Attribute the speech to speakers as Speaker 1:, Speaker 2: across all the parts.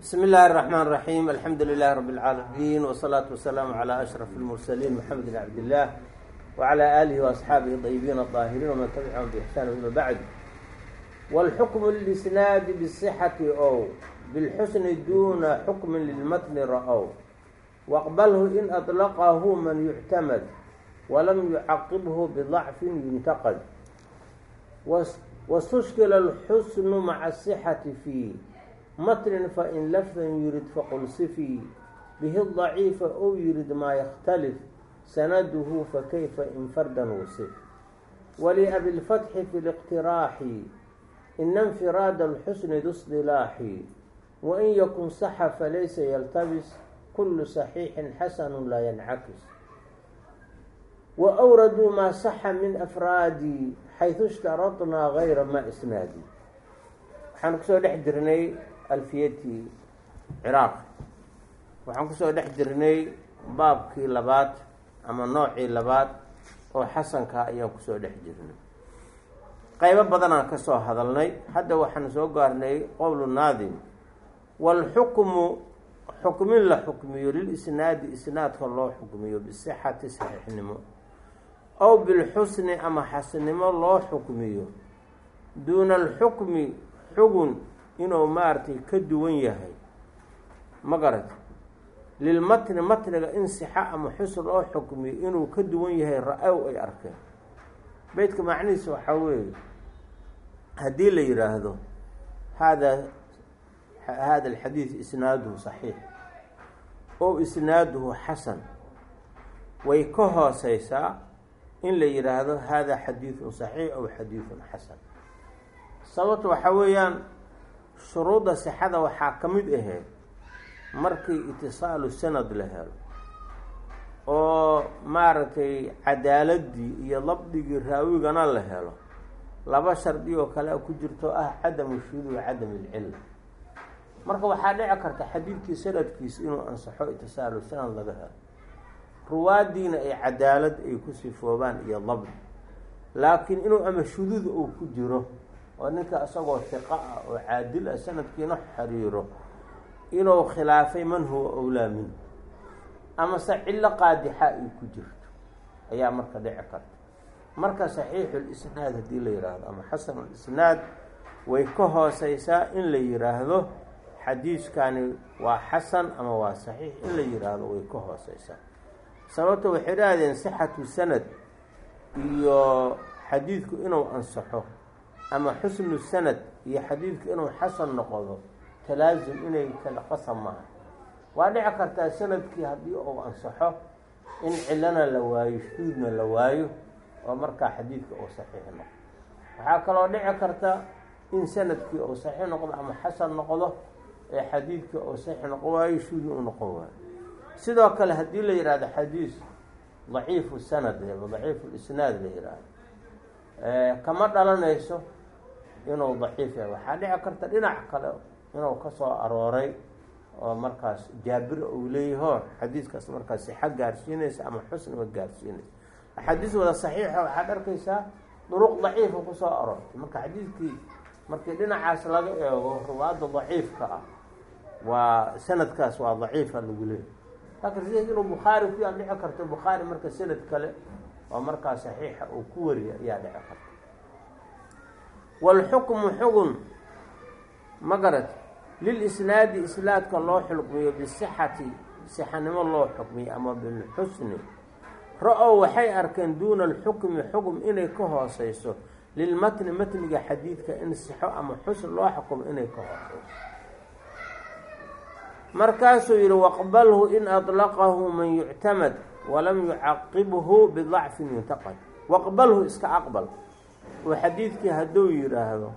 Speaker 1: بسم الله الرحمن الرحيم الحمد لله رب العالمين والصلاة والسلام على أشرف المرسلين محمد بن عبد الله وعلى آله وأصحابه الطيبين الطاهرين ومن تبعهم بإحسان إلى بعد والحكم للإسناد بالصحة أو بالحسن دون حكم للمتن رأوا واقبله إن أطلقه من يعتمد ولم يعقبه بضعف ينتقد واستشكل الحسن مع الصحة في matnin fain lafdan yurid faqulsifii bihi daciifa ow yurid maa yakhtalif sanaduhu fakayfa in fardan wusif. Waliabilfatxi fi liqtiraaxi ina infiraada alxusni dusdilaaxi wain yakun saxa falaysa yaltabis kulu saxiixin xasanu laa yancakis wa awraduu maa saxa min afraadi xaydu ishtaradnaa gayra maa isnaadi waxaan ku soo dhex jirnay alfiyatii ciraaq. Waxaan ku soo dhex jirnay baabkii labaad ama noocii labaad oo xasanka ayaan ku soo dhex jirnay. Qaybo badanaan ka soo hadalnay. Hadda waxaan soo gaarnay qowlu naadim waalxukmu xukmin la xukmiyo lilisnaadi isnaadka loo xukmiyo bisixati saxiixnimo. Ow bilxusni ama xasnimo loo xukmiyo. Duuna alxukmi xugun inuu maaragtay ka duwan yahay. Ma garata lilmatni matniga in sixa ama xusn loo xukmiyo inuu ka duwan yahay ra'ow ay arkeen. Beytka macnihiisa waxaa weeye haddii la yidhaahdo hada hada alxadiid isnaaduhu saxiix ow isnaaduhu xasan way ka hooseysaa in la yidhaahdo hada xadiidun saxiix ow xadiidun xasan. Sababta waxaa weeyaan shuruudda sixada waxaa ka mid ahayd markii itisaalu sanad la helo oo maaragtay cadaaladii iyo dabdigii raawigana la helo laba shardi oo kale ku jirto ah cadamu shuhuud wa cadam ilcilla marka waxaa dhici karta xadiidkii sanadkiisa inuu ansaxo itisaalu sanad laga helo. Ruwaadiina ay cadaalad ay ku sifoobaan iyo dabdi laakiin inuu ama shuduud uu ku jiro oo ninka isagoo hiqa ah oo caadil ah sanadkiina xiriiro inuu khilaafay man huwa owlaa min. Amase cillo qaadixa ay ku jirto. Ayaa marka dhici karta. Marka saxiixu lisnaad haddii la yidhaahdo ama xasanu lisnaad way ka hooseysaa in la yidhaahdo xadiiskani waa xasan ama waa saxiix. In la yidhaahdo way ka hooseysaa sababta waxay dhahdeen sixatu sanad iyo xadiidku inuu ansaxo ama xusnu sanad iyo xadiidku inuu xasan noqdo talaasum inay kala qasab maaha. Waa dhici kartaa sannadkii haddii uu ansaxo in cilana la waayo shuudna la waayo oo markaa xadiidka uu saxiix noqdo. Waxaa kaloo dhici karta in sannadkii uu saxiix noqdo ama xasan noqdo ee xadiidkii uu saxiix noqon waayo shuudna uu noqon waayo. Sidoo kale haddii la yihahdo xadiis daciifu sanad daciifu lisnaad la yihahdo kama dhalanayso inuu daciif yahay. Waxaa dhici karta dhinac kale inuu ka soo arooray oo markaas jaabir uu leeyaho xadiiskaas markaas sixa gaarsiinaysa ama xusniba gaarsiinaysa. Axaadiis wada saxiixa waxaad arkaysaa duruq daciifa ku soo aroortay marka xadiidkii markii dhinacaas laga eego ruwaadda daciifka ah waa sanadkaas waa daciifa lagu leeyahy laakiin sida inuu bukhaari ku yaa dhici karto bukhaari marka sanad kale oo markaa saxiixa uu ku wariya ayaa dhici karta waalxukmu xugun ma garat lilisnaadi isnaadka loo xukmiyo bisixati sixanimo loo xukmiyo ama bilxusni ra'ow waxay arkeen duuna alxukmi xukm inay ka hooseyso lilmatni matniga xadiidka in sixo ama xusn loo xukumo inay ka hooseyso markaasuu yihi waqbalhu in aطlaqahu man yuctamad walam yucaqibhu bidacfin yuntaqad waqbalhu iska aqbal oo xadiidkii hadduu yidhaahdo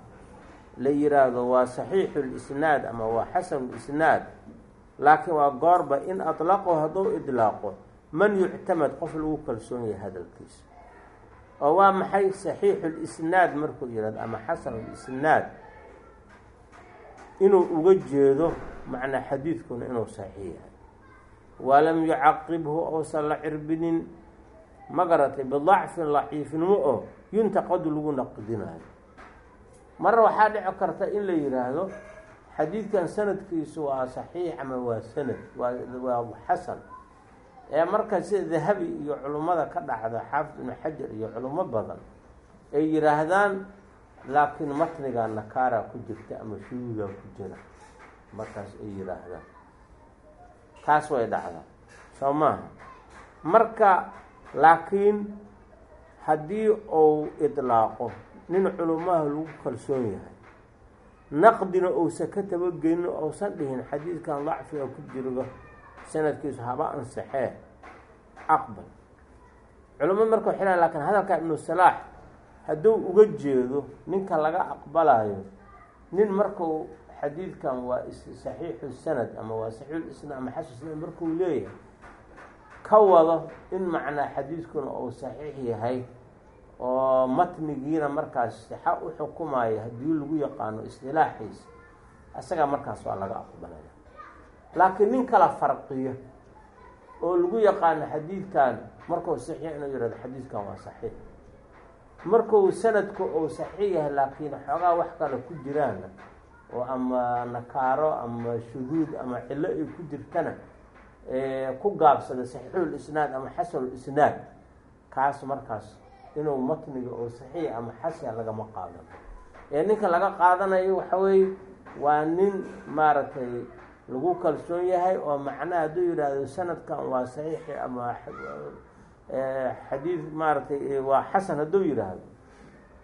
Speaker 1: la yidhaahdo waa saxiixu lisnaad ama waa xasanu lisnaad laakiin waa goorba in aطlaqahu hadduu idlaaqo man yuctamad qof lagu kalsoon yahay hadalkiisa. Oo waa maxay saxiixu lisnaad markuu yidhahdo ama xasanu lisnaad inuu uga jeedo macnaa xadiidkuna inuu saxiix yahay. Walam yucaqibhu ousan la cirbinin. Ma garatay bidacfin laciifnimo oo yuntaqadu lagu naqdinayo. Marna waxaa dhici karta in la yidhaahdo xadiidkan sanadkiisu waa saxiix ama waa sanad waa xasan. Ee marka sida dahabi iyo culummada ka dhacda xaafid ibnu xajar iyo culummo badan ay yidhaahdaan laakiin matniga nakaara ku jirta ama shuuda ku jira. Markaas ay yidhaahdaan taas way dhacdaa. Soo maaha marka laakiin haddii uu idlaaqo nin culummaha lagu kalsoon yahay naqdina uusan ka tabagelin uusan dhihin xadiidkan dacfiga ku jiro sanadkiisu haba ansaxee aqbal. Culumad marka waxay lahay laakiin hadalka ibnu salaax hadduu uga jeedo ninka laga aqbalayo nin markuu xadiidkan waa saxiixu sanad ama waa saxiixulisnaad ama xasan sanad markuu leeyahay ka wado in macnaa xadiidkuna uu saxiix yahay oo matnigiina markaas sixa u xukumayo haddii lagu yaqaano istilaaxiisa isagaa markaas waa laga aqbalaya. Laakiin nin kala farqiyo oo lagu yaqaano xadiidkan markuu saxiix inuu yihahdo xadiidkan waa saxiix. Markuu sanadku uu saxiix yahay laakiin xoogaa wax kale ku jiraana oo ama nakaaro ama shuhuud ama cillo ay ku jirtana ku gaabsada saxiixul isnaad ama xasanul isnaad kaas markaas inuu matniga oo saxiix ama xasan lagama qaadano. Ee ninka laga qaadanayo waxa weeye waa nin maaragtay lagu kalsoon yahay oo macnaha hadduu yidhaahdo sanadkan waa saxiixi ama xadiid maaragtay waa xasan hadduu yidhaahdo.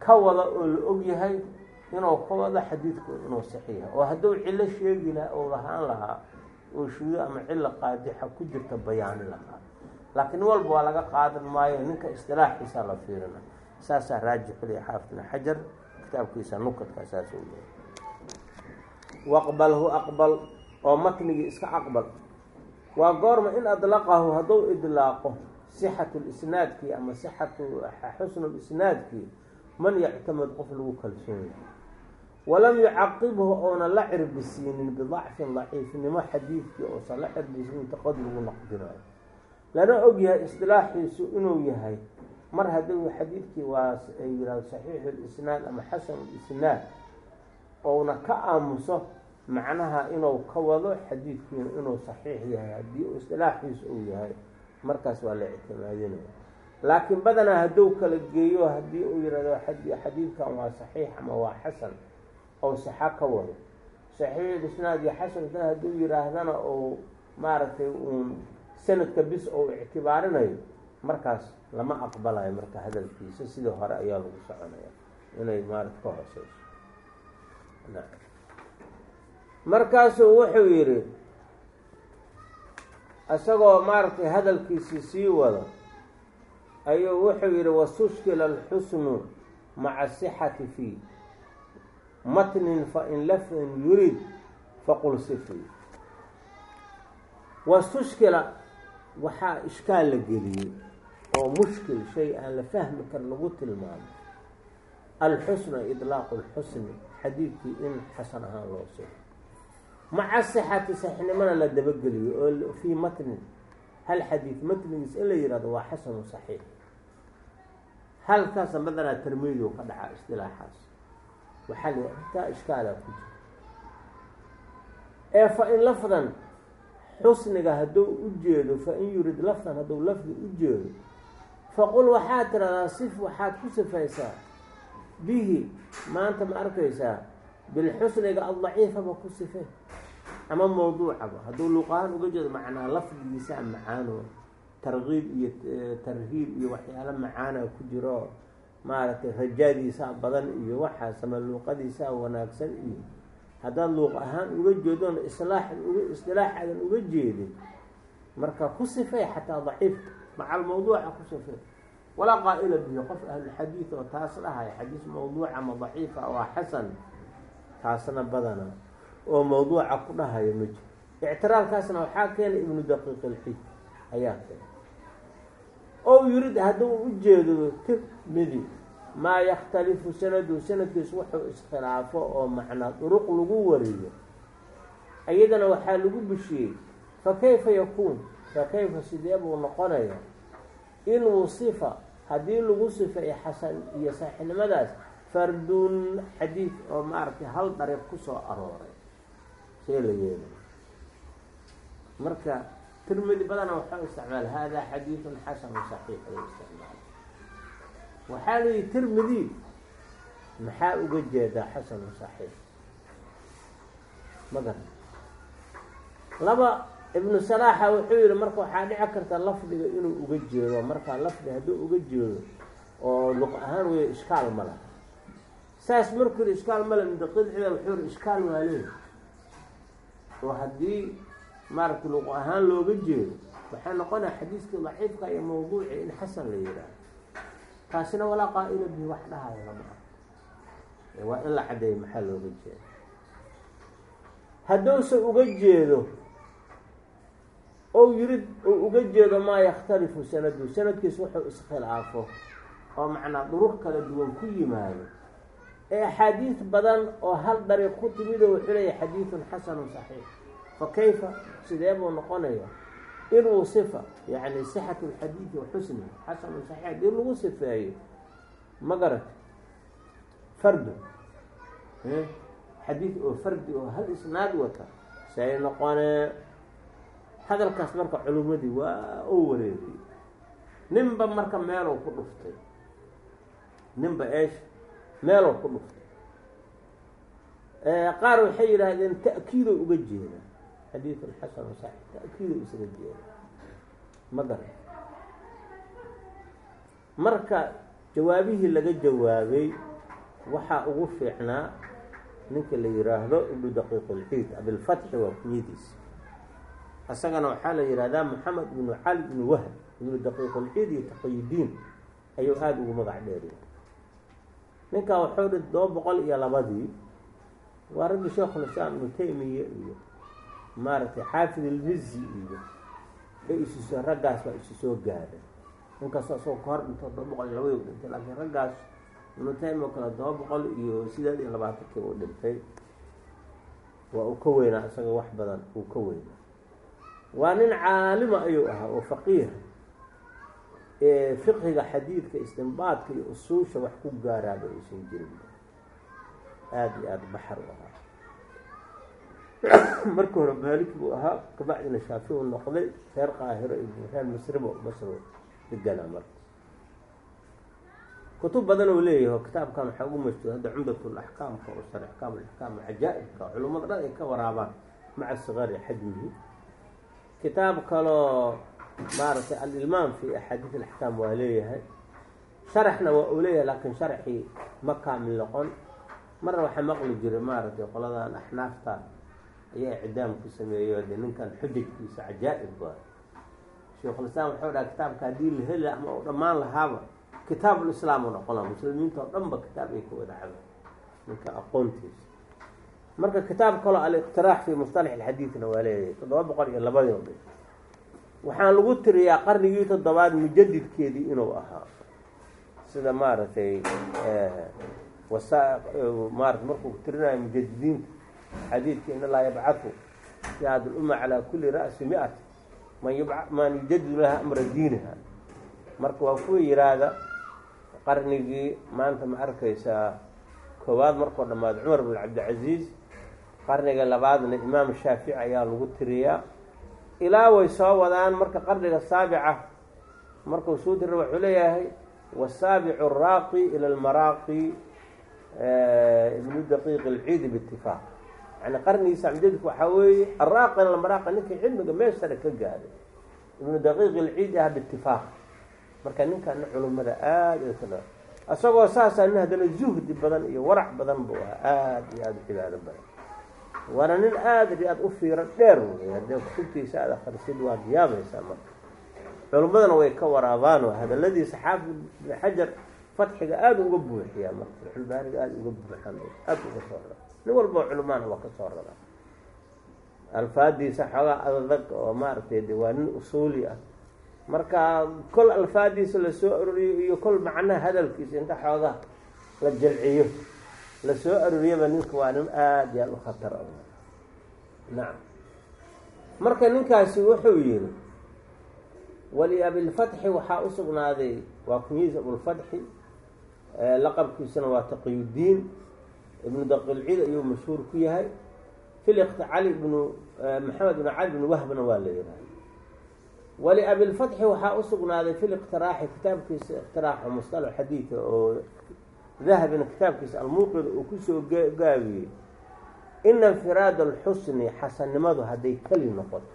Speaker 1: Ka wada oo la og yahay inuu ka wado xadiidku inuu saxiix yahay oo hadduu cillo sheegi lahaa oo lahaan lahaa oo shuudo ama cillo qaadixa ku jirta bayaani lahaa laakiin walba waa laga qaadan maayo ninka istilaaxiisa la fiirina. Saasaa raajixuliya xaafidna xajar kitaabkiisa nukadka saas u leeyahy waqbalhu aqbal oo matnigii iska aqbal. Waa goorma in adlaqahu hadduu idlaaqo sixatu lisnaadkii ama sixatu xusnu lisnaadkii man yactamad qof lagu kalsoon yahay walam yucaqibhu oona la cirbisiinin bidacfin daciifnimo xadiidkii oosan la cirbisiinin taqad lagu naqdinayo lana ogyahay istilaaxiisu inuu yahay. Mar hadduu xadiidkii waa yihahdo saxiixu lisnaad ama xasanu lisnaad ouna ka aamuso macnaha inuu ka wado xadiidkiina inuu saxiix yahay haddii uu istilaaxiisu uu yahay markaas waa la ictimaadinaya laakiin badanaa hadduu kala geeyo haddii uu yihahdo xadiidkan waa saxiix ama waa xasan ou saxa ka wado. Saxiix isnaad iyo xasan isnaad hadduu yihaahdana uu maaragtay uun sanadka bis ou ictibaarinayo markaas lama aqbalayo marka hadalkiisa. Sidii hore ayaa lagu soconaya inay maarata ka hooseyso. Markaasuu wuxuu yidhi isagoo maaragtay hadalkiisii sii wado ayuu wuxuu yidhi wastushkila alxusnu maca asixati fii matnin fain lafdin yurid faqul sifi wastushkila waxaa ishkaal la geliyey oo mushkil shay aan la fahmi kar lagu tilmaamo. Alxusna idlaaqu lxusni xadiidkii in xasan ahaan loo sugo maca sixati saxiixnimana la dabageliyo oo fii matnin. Hal xadiid matnigiis in la yihahdo waa xasanu saxiix. Halkaasa badanaa tarmiidu ka dhacaa istilaaxaas. Waxaa la intaa ishkaalaa ku jira. Ee fa in lafdan xusniga hadduu u jeedo fa in yurid lafdan hadduu lafdi u jeedo faqul waxaad tiradaa sif waxaad ku sifaysaa. Bihi maanta ma arkaysaa bilxusniga addaciifaba ku sifay ama mawduucaba. Hadduu luqahaan uga jeedo macnaa lafdigiisaa macaano tarkiib iyo tarhiib iyo waxyaalo macaana ku jiro maaragtay rajaadiisaa badan iyo waxaas ama luuqadiisaa wanaagsan iyo haddaad luuq ahaan uga jeedoon islaax uga jeedin marka ku sifay xataa daciifka macal mawduuca ku sifay. Walaa qaa'ila bihi qof ahlulxadiid oo taas dhahaya xadiis mawduuca ama daciifa waa xasan taasna badana oo mawduuca ku dhahayo ma jiro. Ictiraafkaasna waxaa keenay ibnu daqiiq ilxij ayaa keenay oo yurid hadduu u jeedo tirmidi maa yakhtalifu sanadu sanadkiisu wuxuu iskhilaafo oo macnaa duruq lagu wariyo. Iyadana waxaa lagu bishiyey fa kayfa yakuun? Fa kayfa sidee buu noqonaya in wusifa haddii lagu sifay xasan iyo saaxinimadaas fardun xadiid oo maaragtay hal dariiq ku soo arooray. See la yeela marka tirmidi badana waxaa isticmaala hada xadiidun xasanu saxiix isticmaala waxaa la yihi tirmidi maxaa uga jeedaa xasanu saxiix? Ma garan laba ibnu salaaxa wuxuu yihi marka waxaa dhici karta lafdiga inuu uga jeedo markaa lafdi hadduu uga jeedo oo luq ahaan wey ishkaal ma laha. Saas markuu yihi ishkaal male mudaqidcida wuxuu yihi ishkaal waa leey. Oo haddii maaragtay luq ahaan looga jeedo waxay noqonaya xadiiskii daciifka iyo mawduuci in xasan la yidhaaho taasina walaa qaa'ila bihi wax dhahayo lama ah waa in la caddeeyo maxaa looga jeedo? Hadduuse uga jeedo ou yirid uu uga jeedo maa yakhtalifu sanadu sanadkiis wuxuu iskhilaafo. Oo macnaa duruq kala duwan ku yimaado. Ee axaadiis badan oo hal dariiq ku timido wuxuu leeyahy xadiidun xasanun saxiix. Fa kayfa? Sidee buu noqonaya inuu sifa yacni sixatu lxadiidi wa xusni xasanun saxiix haddii lagu sifeeyo ma garata fardu xadiid oo fardi oo hal isnaad wata say noqonee hadalkaas marka culimmadii waa oo wareegay. Ninba marka meelow ku dhuftay ninba eesh meelow ku dhuftay qaar waxay yidhaahdeen ta'kiido uga jeeda xadiidun xasanu saxiix. Ta'kiido isaga jeeda ma garan marka jawaabihii laga jawaabay waxaa ugu fiicnaa ninka la yiraahdo ibnu daqiiq ulciid abilfatxi waa kunyadiisa isagana waxaa la yihahdaa maxamed ibnu cali ibnu wahb ibnu daqiiq ulciid iyo taqiyudiin ayuu aada ugu magac dheeriya ninkaa waxuu dhi todoba boqol iyo labadii waa raggii sheekhulislaam ibnu taymiya iyo maaragtay xaafid ilmizi iyo ee isusoo raggaas baa isu soo gaadhay ninkastoo isagoo ka hor dhinto todoba boqol iyo labadii u dhintay laakiin raggaas ibnu taymiya o kale todoba boqol iyo sideed iyo labaatankii uu dhintay waa uu ka weynaa isaga wax badan uu ka weynaa. Waa nin caalima ayuu ahaa oo faqiiha ee fiqhiga xadiidka istinbaadka iyo usuusha wax ku gaaraaba aysan jirin aada iyo aada baxar u ahaa marka hore maaliki buu ahaa kabacdina shaafi u noqday reer qaahiro iyo reer masribo masro deganaa marka. Kutub badan oo leeyahay kitaabkan waxaa ugu mashtuur hadda cumdatul axkaamka oo sar axkaam cajaa'ibka culimmada dhan ay ka waraabaan maca sigari xajmihi. Kitaab kaloo maaragtay alilmaam fi axaadiis alaxkaam waa leeyahay. Sharaxna waa uu leeyahay laakiin sharxii ma kaamil noqon. Marna waxaa maqli jiray maaragtay qoladan axnaafta ayaa icdaamku sameeyo de ninkan xujajkiisa cajaa'ib ba sheikhulislaam wuxuu dhaha kitaabka haddii la heli ama u dhammaan lahaaba kitaabulislaam u noqon laha muslimiinta oo dhan ba kitaab ay ka wada cabaan ninka aqoontiisa. Marka kitaab kaloo aliqtiraax fi mustalax alxadiidna waa leeyahay toddoba boqol iyo labadii o dhan waxaan lagu tiriyaa qarnigii toddobaad mujadidkeedii inuu ahaa. Sida maaragtay wasa maarata markuu tirinayo mujadidiinta xadiidka in allaha yabcatu fi hadi lumma calaa kuli ra'si mi-at man yujadidu laha amra diiniha. Marka waa kuwa yiraahda qarnigii maanta ma arkaysaa koowaad markuu dhammaado cumar bin cabdilcaziiz qarniga labaadna imaam shaafici ayaa lagu tiriyaa. Ilaa way soo wadaan marka qarniga saabica markuu suu tiri wuxuu leeyahay wasaabicu araaqi ila almaraaqi ibnu daqiiq alciidi biitifaaq yani qarnigiisa mujadidka waxaa weeye araaqi almaraaqi ninkii cilmiga meeshara ka gaaday ibnu daqiiq alciidi ah biitifaaq marka ninkana culimmada aada ka isagoo saasaa nin haddana zuhdi badan iyo warac badan buu ahaa aada iyo aada cibaado badan. Waana nin aada iyo aada u fiiro dheer wey haddee kutubtiisa aada akrisid waad yaabaysaa marka. Culimmadana way ka waraabaano hadaladiisa xaafid ibn xajar fatxiga aada uga buuxiyaa marka. Fatxulbaariga aada uga buuxan aada uga soo nin walbao culimaana waa ka soo alfaadiisa xoogaa adadag oo maaragtay de waa nin usuuli ah. Marka kol alfaadiisa la soo aroriyo iyo kol macnaha hadalkiisa inta xoogaa la jalciyo la soo aroriyaba ninka waa nin aada iyo aada u khatar a nacam marka ninkaasi wuxuu yihi waliabilfatxi waxaa u sugnaaday waa kunyihiis abulfatxi laqabkiisuna waa taqiyudiin ibnu daqilciid ayuu mashhuur ku yahay. Fi cali bnu maxamed bn cali bn wahbna waa la yihahda waliabilfatxi waxaa usugnaaday fi liqtiraaxi kitaabkiisa iqtiraaxa musطalax xadiida oo dahabina kitaabkiisa almuuqid uu ku soo gaabiyey ina infiraad alxusni xasannimadu hadday keli noqoto.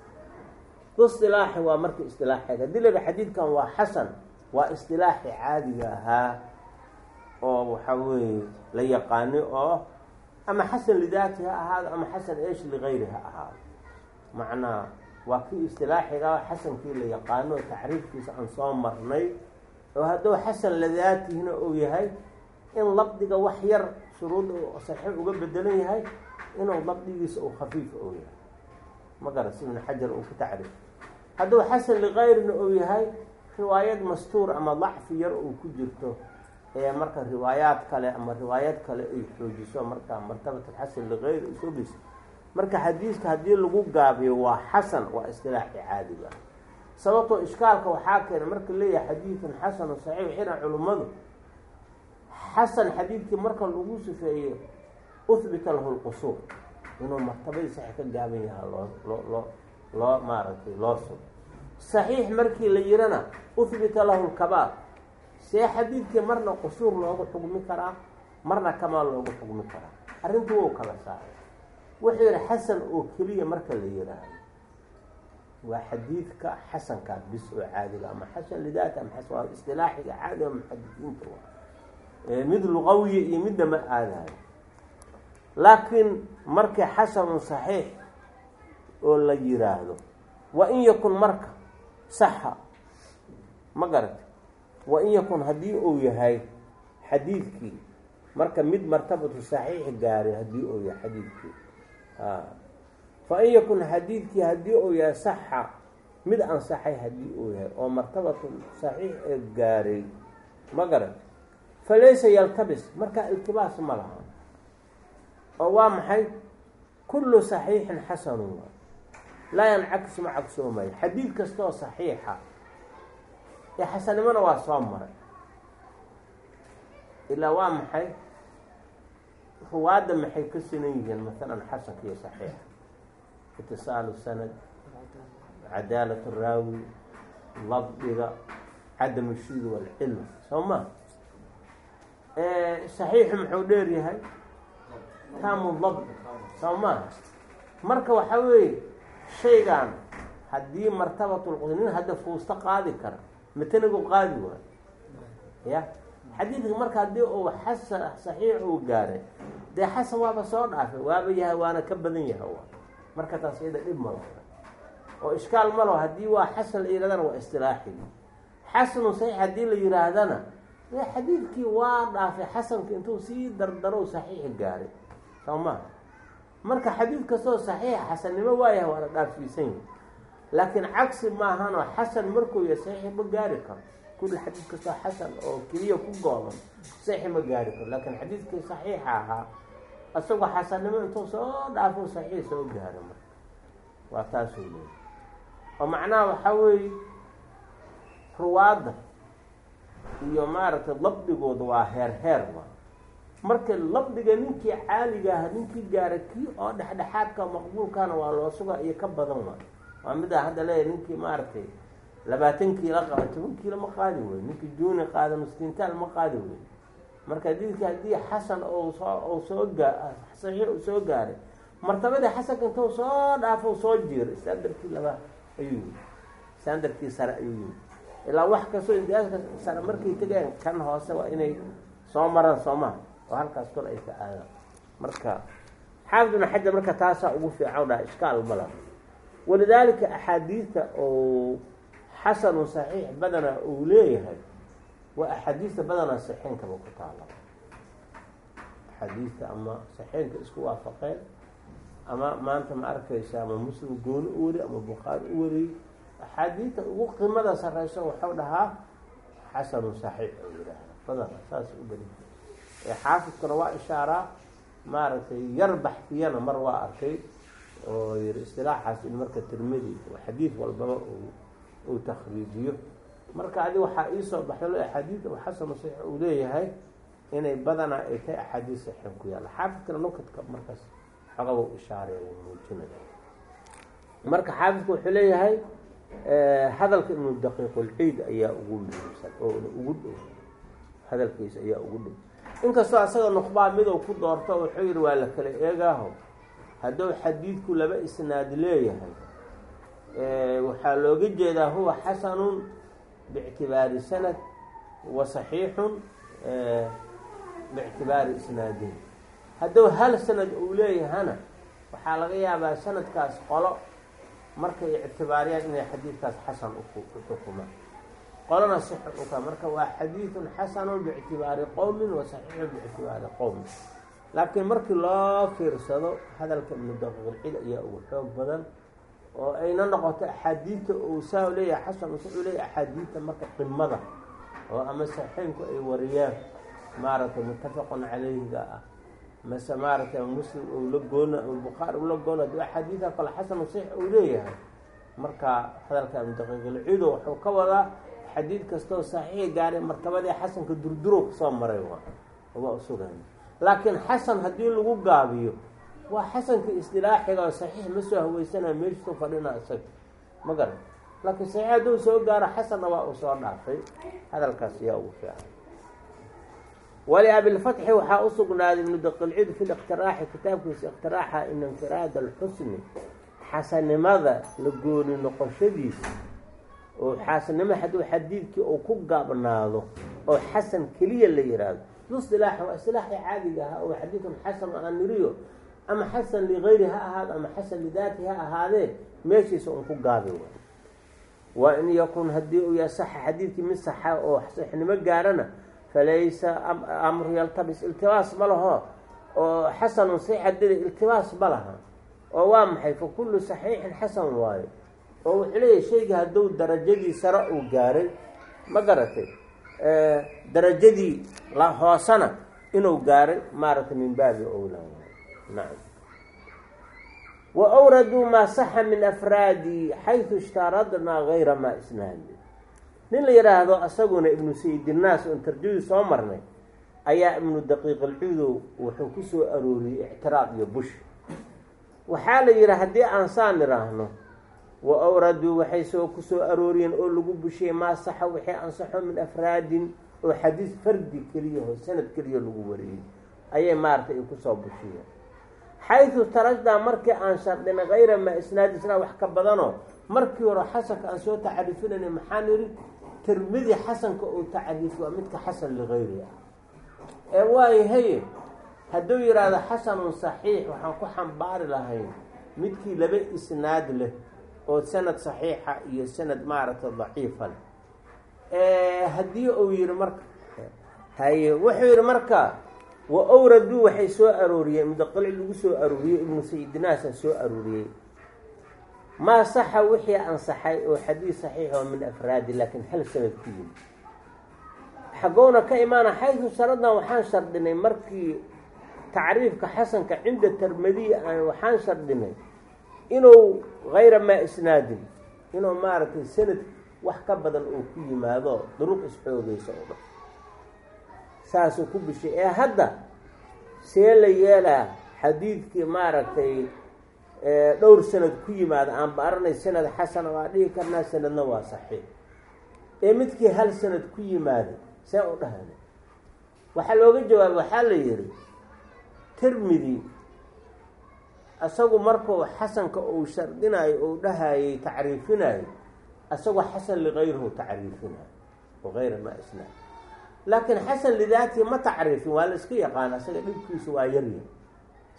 Speaker 1: Istilaaxi waa marka istilaaxeed. Haddii la yidhaha xadiidkan waa xasan waa istilaaxi caadiga ahaa oo waxaa weeye la yaqaani oo ama xasan lidaati ha ahaado ama xasan esh ligayri ha ahaado. Macnaa waa kii istilaaxiga xasankii la yaqaano tacriifkiisa aan soo marnay oo hadduu xasan ladaatihina uu yahay in labdiga wax yar shuruud saxiix uga bedelan yahay inuu labdigiisa uu khafiif ou yahay. Ma garas ibn xajar uu ku tacriif. Hadduu xasan likayrina uu yahay riwaayad mastuur ama dacfi yar uu ku jirto ee marka riwaayaad kale ama riwaayad kale ay xoojiso marka martabat alxasan ligayr isogis marka xadiiska haddii lagu gaabiyo waa xasan waa istilaaxi caadiga sababtoo ishkaalka waxaa keena marka leeyahay xadiidun xasanu saxiix xina culimmadu xasan xadiidkii marka lagu sifeeyo uhbita lahu lqusuur inuu martabadii saxiix ka gaaban yahaa loo loo loo loo maaragtay loo sugo saxiix markii la yirana uhbita lahu lkabaar see xadiidkii marna qusuur loogu xugmi karaa marna kamaal loogu xugmi karaa. Arrintu wou kala saaray. Wuxuu yihi xasan oo keliya marka la yiraahdo. Waa xadiidka xasanka bis oo caadiga ama xasan lidaata ama xasan istilaaxiga caadiga muxadisiinta mid luqawiya iyo midda ma aadayo. Laakiin markii xasanun saxiix oo la yiraahdo wa in yakun marka saxa ma garata wa in yakun haddii uu yahay xadiidkii marka mid martabatu saxiixi gaaray haddii uu yahay xadiidkii. Fa in yakun xadiidkii haddii uu yahay saxa mid ansaxay haddii uu yahay oo martabatu saxiix ee gaaray ma garata fa laysa yaltabis marka iltibaas ma laha. Oo waa maxay? Kullu saxiixin xasanun. Laa yancakis ma cagsoomayo xadiid kastaoo saxiixa ee xasannimona waa soo maray. Ilaa waa maxay? Ruwaadda maxay ka sinan yihiin? Masalan xasanka iyo saxiixa itisaalu sanad cadaalat raawi labdiga cadam shuud walcilm soo ma? Saxiixu muxuu dheer yahay? Taamu dabd soo maaha marka waxaa weeye shaygan haddii martabatulqud nin hadda fuusto qaadi kara matanigu qaadi waayo ya? Xadiidka marka haddii uu xasan saxiix uu gaaray dee xasan waaba soo dhaafay waaba yahay waana ka badan yahay marka taas iyada dhib malo oo ishkaal malo haddii waa xasan la yihahdana waa istilaaxi. Xasanu saxiix haddii la yihaahdana dee xadiidkii waa dhaafay xasanka intuu sii dardaro saxiixi gaaray. Soo maha marka xadiid kastoo saxiixa xasannimo waayahay waana dhaafsiisan yahi laakiin cagsi maahanoo xasan markuu yahay saxiix ma gaari karo. Kulli xadiid kastoo xasan oo keliya ku gooban saxiix ma gaari karo. Laakiin xadiidkii saxiixa ahaa isagoo xasannimo intuu soo dhaafo saxiix soo gaaro marka. Waa taasuu leeya oo macnaha waxaa weeye ruwaadda iyo maaragtay labdigooda waa heer heer waa marka labdiga ninkii caaliga aha ninkii gaara kii oo dhexdhexaadka maqbuulkana waa loo suga iyo ka badan waa waa midaa hadda leeyahy ninkii maaragtay labaatan kiilo qaada toban kiilo ma qaadi wey ninkii juuni qaada miskiintaal ma qaadi wey marka diidka haddii xasan soo soo gaa saxiix uu soo gaaray martabadii xasanka intuu soo dhaafo soo jiiray standardkii laba ayuu yimi standardkii sare ayuu yimi ilaa wax kastoo imtiyaaska sare markay tegeen kan hoose waa inay soo maraan soo maha oo halkaas kor ay ka aadaan. Marka xaafid ibn xajar marka taasaa ugu fiican dhaha ishkaal ma laha walidaalika axaadiidta oo xasanu saxiix badana uu leeyahay waa axaadiista badanaa saxiinkaba ku taala axaadiista ama saxiinka isku waafaqeen ama maanta ma arkaysa ama muslim gooni u wari ama bukhaari u wariyey axaadiidta ugu qimada sareyso waxau dhahaa xasanu saxiix oo yidhaahda badana saas u badi xaafidkuna waa ishaaraa maaragtay yar baxfiyana mar waa arkay oo yiri istilaaxaas in marka tirmidi xadiid walbaba uu takriijiyo marka adi waxaa iisoo baxda lo axaadiid oo xasanu saxiix uu leeyahay inay badanaa ay tahay axaadiis saxiix ku yaalla. Xaafidkana nukadka markaas xogaba ishaaraya uu muujinaya marka xaafidku wuxuu leeyahay hadalka ibnu daqiiqulciid ayaa ugu muhiimsan oo ugu dhow. Hadalkiisa ayaa ugu dhow. Inkastoo asaga nuqbaa miduu ku doorto wuxuu yihi waa la kala eegaaho hadduu xadiidku laba isnaad leeyahay waxaa looga jeedaa huwa xasanun biictibaari sanad wa saxiixun biictibaari isnaadihi hadduu hal sanad uu leeyahana waxaa laga yaabaa sanadkaas qolo markay ictibaariyaan inay xadiidkaas xasan uxukumaan qolona sixun uka marka waa xadiidun xasanun biictibaari qowmin wa saxiixun biictibaari qowmin laakiin markii loo fiirsado hadalka ibnu daqiiqilcid ayaa ugu xoog badan oo ayna noqoto axaadiidta uu saa leeyahay xasan wuxuu leeyahay axaadiidta marka qimada oo ama saxiixinku ay wariyaan maaragtay muttafaqun calayhiga ah. Mase maaragtay muslim ou la goona bukhaari ula goona haddii axaadiida kale xasan saxiix uu leeyahay. Marka hadalka ibnu daqiiqilcido wuxuu ka wadaa xadiid kastoo saxiix gaaray martabadii xasanka durduro ku soo maray waa usugan laakiin xasan haddii lagu gaabiyo waa xasanka isdilaaxiga saxiix ma soo haweysana meeshiisu fadhina isaga ma garan. Laakiin saxiix hadduu soo gaaro xasanna waa uu soo dhaafay. Hadalkaas ayaa ugu fiican. Waliabilfatxi waxaa u sugnaaday ibnu daqilcid fi liqtiraaxi kitaabkiisa iqtiraaxa in infiraada alxusni xasanimada la gooni noqoshadiisa oo xaasanimo hadduu xadiidkii uu ku gaabnaado oo xasan keliya la yihaahdo isdilaax waa istilaaxii caadiga ahaa oo xadiidun xasan aan niriyo ama xasan ligayri ha ahaado ama xasan lidaati ha ahaadee meeshiisa un ku gaabi waa in yakun haddii uu yahay saxa xadiidkii mid saxa oo saxnimo gaarana falaysa amru yaltabis iltibaas ma laho oo xasanun si xadida iltibaas ma laha oo waa maxay? Fa kullu saxiixin xasan waayo oo wuxuu leeyahay shayga hadduu darajadii sare uu gaaray ma garatay darajadii la hoosana inuu gaaray maaragtay min baabi owla nacam. Wa awraduu maa saxa min afraadi xaysu ishtaradnaa gayra maa isnaadi. Nin la yidhaahdo asaguna ibnu sayidinaas oon tarjadii soo marnay ayaa ibnu daqiiqilcudow wuxuu ku soo arooriyey ictiraad iyo bush. Waxaa la yidhi haddii aan saan idhaahno wa awraduu waxay soo ku soo arooriyeen oo lagu bushiyey maa saxa wixii ansaxo min afraadin oo xadiis fardi keliyaho sanad keliya lagu wariyey. Ayay maaragtay ay ku soo bushiyeen. Xaysu tarajdaa markii aan shardinay kayra maa isnaadi isnaa wax ka badanoo markii hore xasanka aan soo tacriifinayna maxaan idhi tirmidi xasanka uu tacriifi waa midka xasan ligayri ah. Ee waayahaye hadduu yidhaahdo xasanun saxiix waxaan ku xambaari lahayn midkii laba isnaad leh oo sanad saxiixa iyo sanad maaragtay daciifa leh haddii uu yihi marka haye wuxuu yihi marka wa awraduu waxay soo arooriyeen mudaqalic lagu soo arooriyey ibnu sayidinaasa soo arooriyey. Maa saxa wixii ansaxay oo xadiis saxiix oo min afraadi laakiin hal sanad ku yimi xagoona ka imaana xaysu sharadan waxaan shardinay markii tacriifka xasanka cinda termadiy aan waxaan shardinay inuu hayra maa isnaadin inuu maaragtay sanad wax ka badan oo ku yimaado duruq isxoogeysa oo dhan. Saasuu ku bishay ee hadda see la yeelaa xadiidkii maaragtay dhowr sanad ku yimaada aan baaranay sanad xasana waa dhihi karnaa sanadna waa saxiix. Ee midkii hal sanad ku yimaada see u dhahana waxaa looga jawaabay waxaa la yihi tirmidi isagu markuu xasanka uu shardinayo uu dhahayay tacriifinayo isagoo xasan ligayrihu tacriifinayo o gayra maa isnaad laakiin xasan lidaatihi ma tacriifin waa la iska yaqaan isaga dhibkiisu waa yarya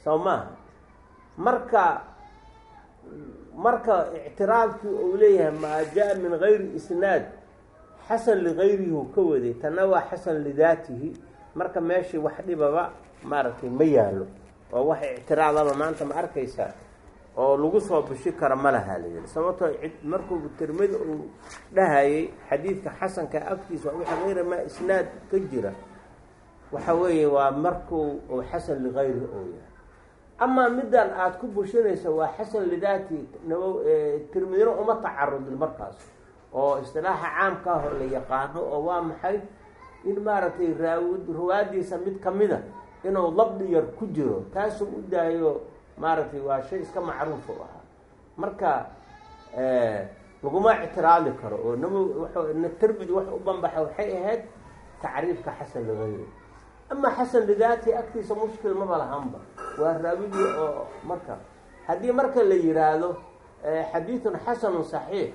Speaker 1: soo maaha marka marka ictiraadkii uu leeyahay maa jaa min gayri isnaad xasan ligayrihi ka waday tanna waa xasan lidaatihi. Marka meeshii wax dhibaba maaragtay ma yaalo oo wax ictiraadaba maanta ma arkaysaa oo lagu soo bishi karo ma laha la yihi sababtoo markuu tirmidi uu dhahayay xadiidka xasanka agtiisa waa wixii hayra maa isnaad ka jira waxa weeye waa markuu uu xasan ligayri oo yahay. Amaa middan aada ku bushinaysa waa xasan lidaati nabo tirmidina uma tacarudin markaas oo istilaaxa caamka ah oo la yaqaano oo waa maxay? In maaragtay raawi ruwaadiisa mid kamida inuu labdi yar ku jiro taasuu u daayo maaragtay waa shay iska macruuf u ahaa. Marka laguma ictiraadi karo oo nm tirmidi wax u banbaxa waxay ahayd tacriifka xasan ligayri ama xasan lidaati agtiisa mushkil maba lahanba waa raawigii oo marka haddii marka la yihaahdo xadiidun xasanun saxiix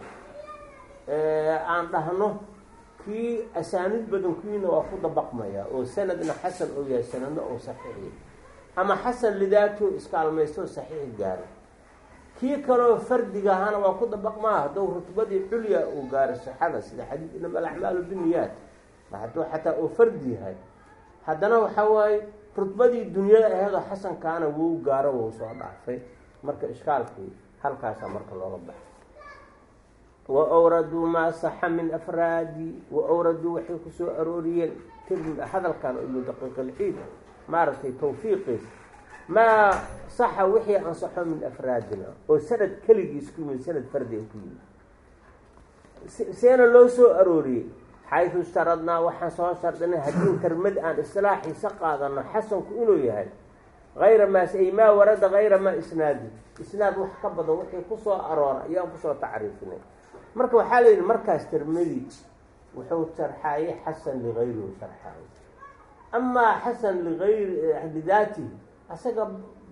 Speaker 1: aan dhahno kii asaaniid badankiina waa ku dabaqmaya oo sanadna xasan oo yahay sanadna oo saxiix ama xasan lidaati oo iskaalmaysto saxiix gaaro kii kaleo fardiga ahaana waa ku dabaqmaa hadduu rutbadii culya uu gaaro sixada sida xadiid inama alacmaalu biniyaat hadduu xataa uu fardi yahay. Haddana waxa waaye rutbadii dunyada aheedoo xasankaana wuu gaaro wuu soo dhaafay. Marka ishkaalkii halkaasaa marka looga baxay wa awraduu maa saxa min afraadi. Wa awraduu waxay ku soo arooriyeen. Hadalkan ibnu daqiiqilciid maaragtay tawfiiqiis maa saxa wixii ansaxo min afraadina oo sanad keligiis ku yimid sanad fardiga ku yimid. Seena loo soo arooriyey xaysu ishtaradnaa waxaan soo shardinay haddii termad aan isilaaxiisa qaadano xasanku inuu yahay hayra maas ay maa warada hayra maa isnaadi. Isnaad wax ka badan wixii ku soo aroora ayaan ku soo tacriifinay marka waxaa la yidhi markaas termadi wuxuu sharxaayey xasan ligayrihu sharxaayey amaa xasan ligayri lidaatihi asaga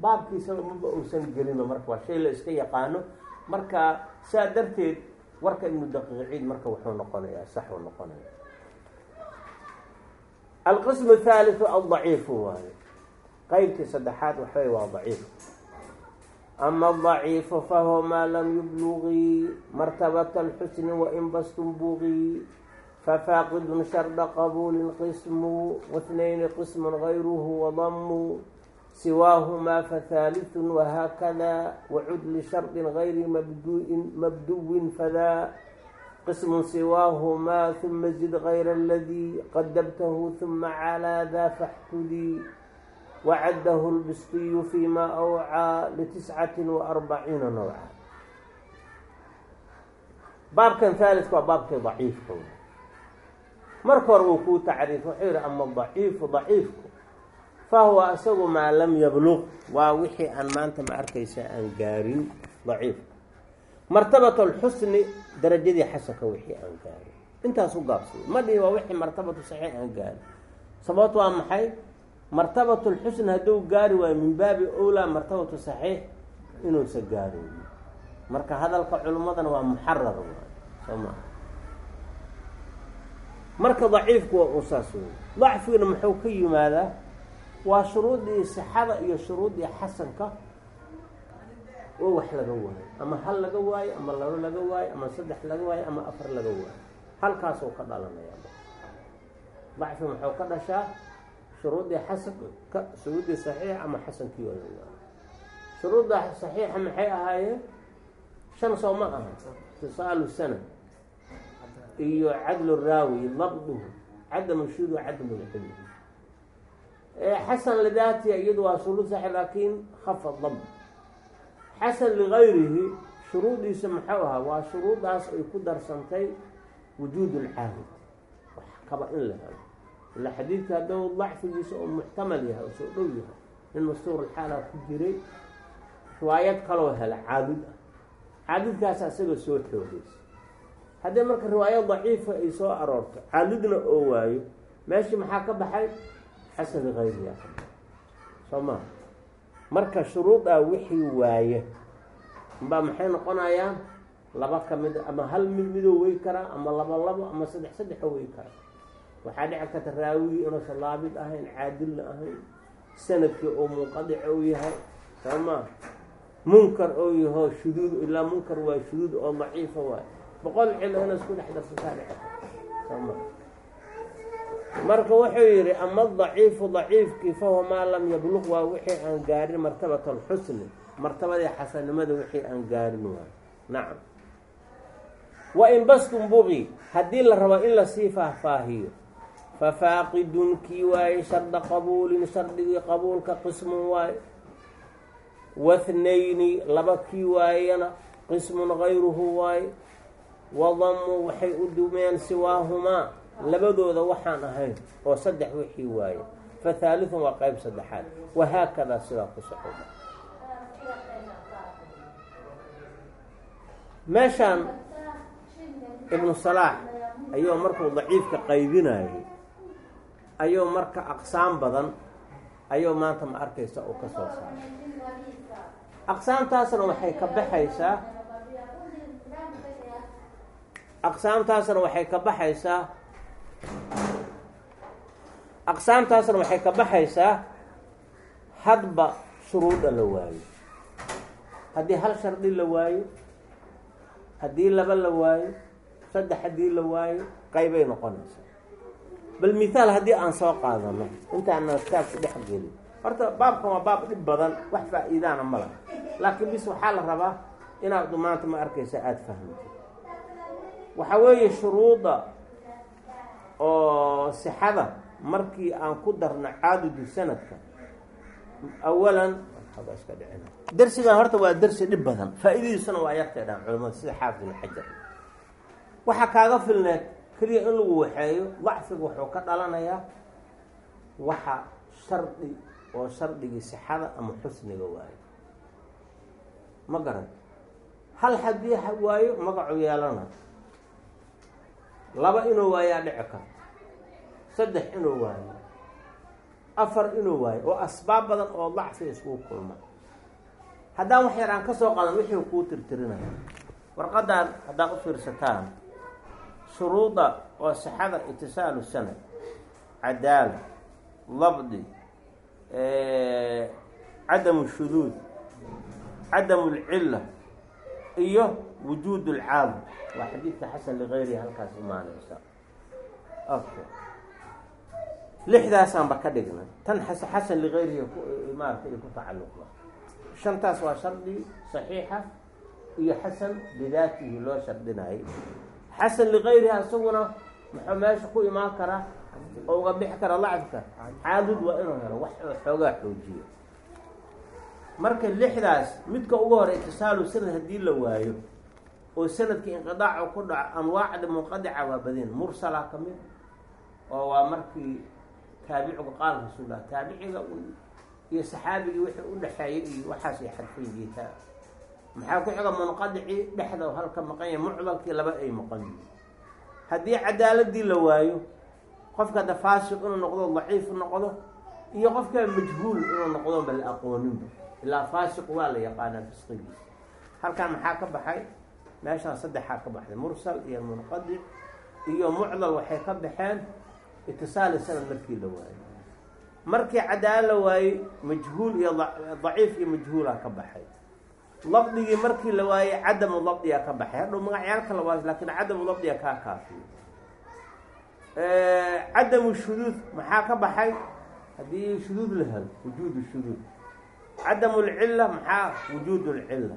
Speaker 1: baabkiisaba maba uusan gelino marka waa shay la iska yaqaano. Marka saa darteed warka ibnu daqiiciid marka wuxuu noqonayaa saxuu noqonaya alqismu athaalithu aldaciifu waayo qeybtii saddexaad waxaway waa daciif ama adaciifu fahuwa maa lam yubluqii martabata alxusni wain bastunbuqii fafaaqidun sharda qabuulin qismu wahnayni qismun gayruhu wadamu siwaahumaa fahaalitثun wahaakada wacud lishardi gayri mabduin mabduwin fadaa qismu siwaahumaa huma zid gayra aladii qadabtahu huma calaa daa faxtudii wacaddahu lbistiyu fima awcaa litiscati waarbaciina nawca baabkan haalidka waa baabkii daciifka marka hore uu kuu tacriif wuxuu yihi ama daciifu daciifku fahuwa isagu maa lam yabluq waa wixii aan maanta ma arkaysa aan gaarin daciifka martabat alxusni darajadii xasanka wixii aan gaarin intaas u gaabsay ma dhihi waa wixii martabatu saxiix aan gaarin sababto waa maxay martabatu lxusni hadduu gaari waayo min baabi owlaa martabatu saxiix inuusa gaarin marka hadalka culimmadana waa muxarar waay soo maa marka daciifku waa uu saas wey dacfigana muxuu ka yimaadaa waa shuruudii sixada iyo shuruudii xasanka oo wax laga waayo. Ama hal laga waayo ama labo laga waayo ama saddex laga waayo ama afar laga waayo. Halkaasuu ka dhalanaya dacfi muxuu ka dhashaa shuruudii xasanka shuruudii saxiixa ama xasankii waayo shuruudda saxiixa maxay ahaayeen? Shan soo ma aha. Tisaalu sanad. Iyo cadlu raawi labduhu cadamu shuud wa cadamu lcilmi xasan lidaatiha iyadu waa shuruud saxi laakiin khafa dab xasan ligayrihi shuruudiisa muxuu ahaa? Waa shuruudaas ay ku darsantay wujuud lcaahid wax kaba in la helo ila xadiidka hadduu dacfigiisa oo muxtamal yahay oo soo dhow yahay nin mastuur alxaala ku jiray riwaayad kaloo hela caabud ah. Caabudkaas asaga soo xoogaysa. Haddii marka riwaayad daciifa ay soo aroorto caabudna oo waayo meeshii maxaa ka baxay? Xasan baxay. Soo maa marka shuruudaa wixii waaye baa maxay noqonayaan? Laba ka mid ama hal mid midoo wey karaa ama laba labo ama saddex saddexoo wey karaa waxaa dhici karta raawigii inuusan laabid ahayn caadilna ahayn sannadkii oo munqadic ou yahay soo munkar ou yaho shuduud ilaa munkar waa shuduud oo daciifa waay. Boqol cilo isku dhex darsataa dhici karta marka wuxuu yihi ama daciifu daciifkii fahuwa maa lam yabluq waa wixii aan gaarin martabat alxusni martabadii xasanimada wixii aan gaarin waay. Nacam wain bastun buqi haddii la rabo in la sii faahfaahiyo fafaaqidun kii waaye sharda qabuulin shardigii qabuulka qismun waaye wathnayni laba kii waayana qismun hayruhu waaye wadamuu waxay u dumeen siwaahumaa labadooda waxaan ahayn oo saddex wixii waaye fa haalihun waa qayb saddexaad wahaakadaa sidaa ku socoda meeshaan ibnu salaax ayuu markuu daciifka qaybinayay ayuu marka aqsaam badan ayuu maanta ma arkaysa uu ka soo saaray. Aqsaamtaasna waxay ka baxaysaa aqsaamtaasna waxay ka baxaysaa aqsaamtaasna waxay ka baxaysaa hadba shuruuda la waayo. Haddii hal shardi la waayo haddii laba la waayo saddex haddii la waayo qaybay noqonaysaa bal mithaal haddii aan soo qaadano intaana kitaabka dhex gelin horta baabkan waa baab dhib badan wax faa-iidaana ma laha. Laakiin bis waxaa la rabaa inaad maanta ma arkaysa aada fahmto waxaa weeye shuruuda oo sixada markii aan ku darno caadudu sanadka awalan darsigan horta waa darsi dhib badan. Faa-idadiisuna waa yartay dhaan culamada sida xaafid ibn xajar. Waxaa kaaga filneed keliya in lagu waxeeyo dacfiga wuxuu ka dhalanayaa waxa shardi oo shardigii sixada ama xusniga waayo. Ma garan. Hal haddii waayo magacu yeelana. Laba inuu waayaa dhici karto saddex inuu waayo. Afar inuu waayo oo asbaab badan oo dacfiga iskugu kulma. Haddaan wax yar aan ka soo qadan wixii kuu tirtirinaya warqadan haddaad u fiirsataan shuruuda oo sixada itisaalu sanad cadaala labdi cadamu shuduud cadamu lcilla iyo wujuud lcaabud waa xadiidka xasan ligayrihi halkaas imaanaysa okay lixdaasaanba ka dhignay. Tan xas xasan ligayrihi maarata ay ku tacalluqda shantaas waa shardi saxiixa iyo xasan bidaatihi loo shardinayay xasan ligayrihi isaguna muxuu meesha ku imaan karaa oo uga bixi kara lacabka caadud waa inuu helo wax oo xoogaa xoojiyo. Marka lixdaas midka ugu hore itisaalu sanad haddii la waayo oo sannadkii inqidaacu ku dhaco anwaacda munqadica waa badin. Mursala ka mid oo waa markii taabiciga qaal rasuullah taabiciga iyo saxaabigii wixii u dhexeeyay iyo waxaas ay xadfaygiita maxaa ku xiga munqadicii dhexda halka maqan yahay? Mucdalkii laba ay maqan yihiin haddii cadaaladii la waayo qofka hadda faasiq inuu noqdo daciif noqdo iyo qofka majhuul inuu noqdo ba la aqooninba ilaa faasiq waa la yaqaanaa fisqigiisa halkan maxaa ka baxay? Meeshaan saddexaa ka baxday. Mursal iyo munqadic iyo mucdal waxay ka baxeen itisaali sanad markii la waayo. Markii cadaalo la waayey majhuul iyo daciif iyo majhuulaa ka baxay labdigii markii la waayey cadamu labdiyaa ka baxay. Hadhow magacyaal kala waayo laakiin cadamu labdiya kaa kaafiyo cadamu shuduud maxaa ka baxay? Haddii shuduud la helo wujuud shuduud. Cadamu lcila maxaa? Wujuud lcila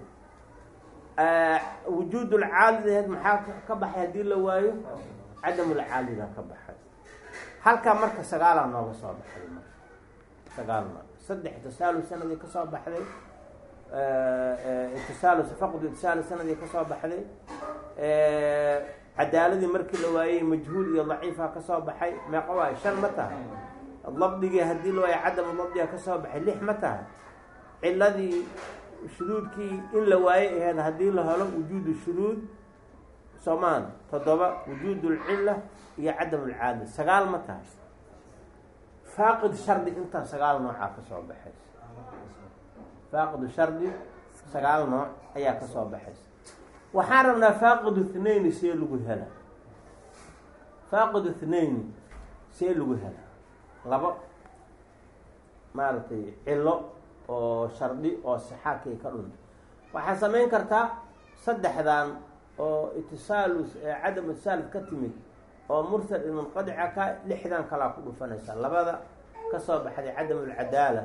Speaker 1: wujuud lcaalidaheed maxaa ka baxay haddii la waayo? Cadamu lcaalida ka baxay. Halkaa marka sagaalaa nooga soo baxday marka. Sagaal saddex itisaalu sanadii ka soo baxday itisaalu faqdu itisaalu sanadii ka soo baxday cadaaladii markii la waayey majhuul iyo daciifa ka soo baxay meeqa waayo shan ma tahay labdigii haddii la waayo cadamu labdiga ka soo baxay lix ma tahay ciladii shuduudkii in la waaye aheed haddii la helo wujuudu shuduud soomaan toddoba wujuud lcila iyo cadam lcaadil sagaal ma tahay faaqid shardi intaa sagaal noocaa ka soo baxaysa faaqidu shardi sagaal nooc ayaa ka soo baxaysa. Waxaan rabnaa faaqidu ithnayni see lagu hela faaqidu ithnayni see lagu hela laba maaragtay cilo oo shardi oo sixaadkay ka dhunta. Waxaad samayn kartaa saddexdan oo itisaalu cadam itisaalid ka timid oo mursal imunqadica ka lixdan kalaa ku dhufanaysa. Labada ka soo baxday cadamu lcadaala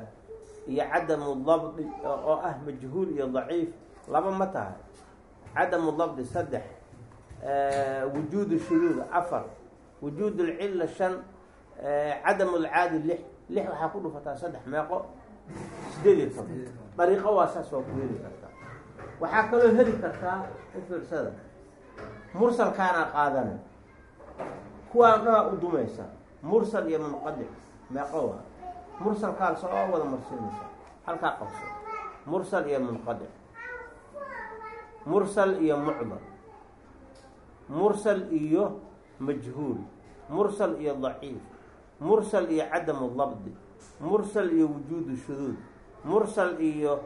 Speaker 1: iyo cadamu dabdi oo ah majhuul iyo daciif laba ma tahay. Cadamu dabdi saddex wujuudu shuduud afar wujuud lcila shan cadamu lcaadi lix lix waxaa ku dhufataa saddex meeqo sideed iyo toban. Dariiqo waa saas waa ku heli kartaa waxaa kaloo heli kartaa u mursalkaana qaadana kuwaan dhanaa u dumaysa. Mursal iyo munqadic meeqo waa mursalkaan soo wada marsiinaysa halkaa qabso. Mursal iyo munqadic. Mursal iyo mucdal mursal iyo majhuul. Mursal iyo daciif. Mursal iyo cadamu dabdi mursal iyo wujuud shuduud. Mursal iyo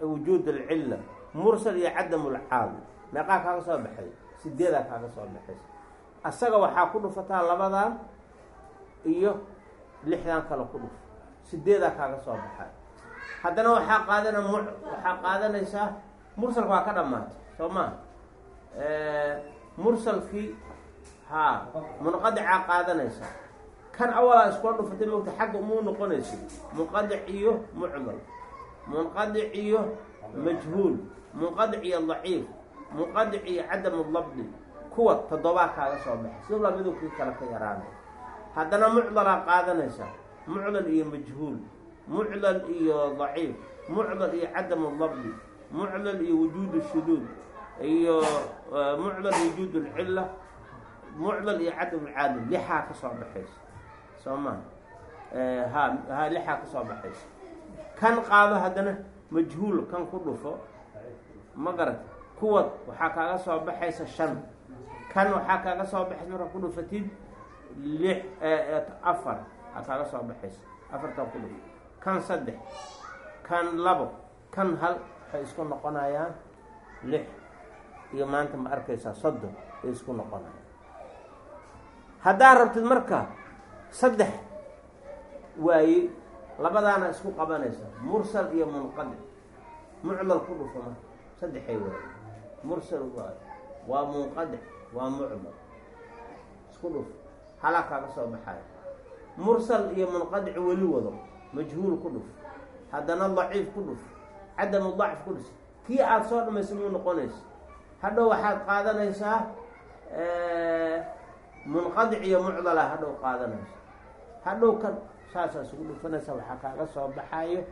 Speaker 1: wujuud alcilla. Mursal iyo cadamu lcaali meeqaa kaaga soo baxay? Sideedaa kaaga soo baxaysa asaga waxaa ku dhufataa labadan iyo lixdan kale ku dhuf sideedaa kaaga soo baxay. Haddana waxaa qaadana m waxaa qaadanaysaa mursalka waa ka dhamaatay soo maa mursalkii haa munqadicaa qaadanaysa. Kan awalaa iskula dhufatay mogta xagga umuu noqonaysa munqadic iyo mucdal munqadic iyo majhuul munqadic iyo daciif munqadic iyo cadamu dabdi kuwa toddobaa kaaga soo baxay. Si walaa midowkii kale ka yaraanay. Haddana mucdalaa qaadanaysa mucdal iyo majhuul mucdal iyo daciif mucdal iyo cadamu dabdi mucdal iyo wujuud shuduud iyo mucdal wujuud lcilla mucdal iyo cadam lcaadil lixaa ka soo baxaysa. Soo maa ha ha lixaa ka soo baxaysa. Kan qaado haddana majhuul kan ku dhufo ma garata kuwa waxaa kaaga soo baxaysa shan. Kan waxaa kaaga soo baxaysa markaa ku dhufatid lix afar aa kaaga soo baxaysa afartaa ku dhufo kan saddex kan labo kan hal waxay isku noqonayaan lix. Iyo maanta ma arkaysaa soddon ay isku noqonayaan. Haddaa rabtid marka saddex waaye labadaana isku qabanaysa mursal iyo munqadic mucdal ku dhufo marka saddexay waaye mursal waaye waa munqadic waa mucdal isku dhuf halaa kaaga soo baxayo mursal iyo munqadic weli wado majhuul ku dhuf haddana daciif ku dhuf cadamu dacf ku dhuf kii aada soo dhamaysa muu noqonaysa hadhow waxaad qaadanaysaa munqadic iyo mucdala hadhow qaadanaysa. Hadhow kan saasaa isugu dhufanaysa waxaa kaaga soo baxayo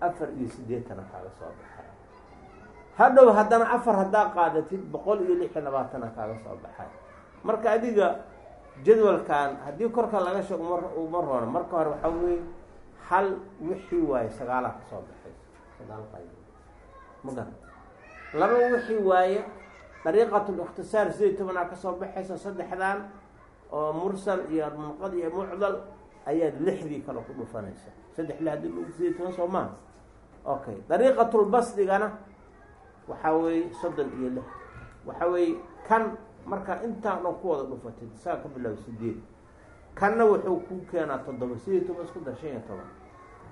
Speaker 1: afar iyo siddeetana kaaga soo baxayo hadhow haddana afar haddaa qaadatid boqol iyo lix labaatana kaaga soo baxayo marka adiga jadwalkan haddii korka laga sheego mar uma roona marka hore waxaa weye hal wixii waaye sagaalaa ka soo baxaysa sagaal qayb. Ma garan. Laba wixii waaye dariiqatulikhtisaar sideed tobanaa ka soo baxaysa saddexdan oo mursal iyo munqad iyo mucdal ayaad lixdii kale ku dhufanaysa. Saddex li haddii lagu sideed toban soo maha okay dariiqatulbasdigana waxaa weeye soddon iyo lix. Waxaa weeye kan markaa intaan dhan ku wada dhufatid saa ka bilaabo sideed kanna wuxuu kuu keenaa toddoba sideed toban isku dar shan iyo toban.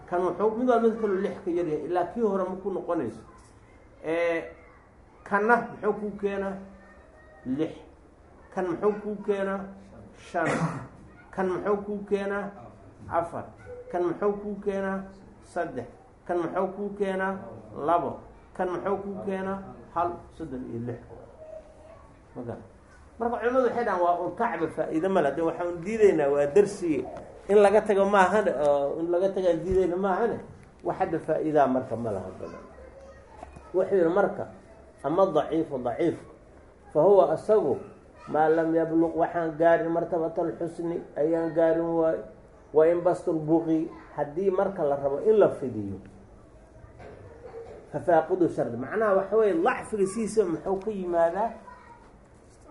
Speaker 1: Kan wuxuu mid waa mid kaloo lix ka yaryahay ilaa kii hore ma ku noqonayso. Kanna muxuu kuu keenaa lix. Kan muxuu kuu keenaa shan. Kan muxuu kuu keenaa afar. Kan muxuu kuu keenaa saddex. Kan muxuu kuu keenaa labo. Kan muxuu kuu keenaa hal soddon iyo lix. Maga marka culimadu waxay dhahan waa un kacba faa-iide male de waxaan diideynaa waa darsi. In laga tago maahane in laga tagaan diideyna maahane wax hadda faa-iidaa marka ma laha badan wuxuu yihi marka ama daciifu daciifku fa huwa asagu maa lam yabluq waxaan gaarin martabata alxusni ayaan gaarin waayo wa in bastulbuqi haddii marka la rabo in la fidiyo fafaaqidu shardi. Macnaha waxa weye dacfiga siisa muxuu ka yimaadaa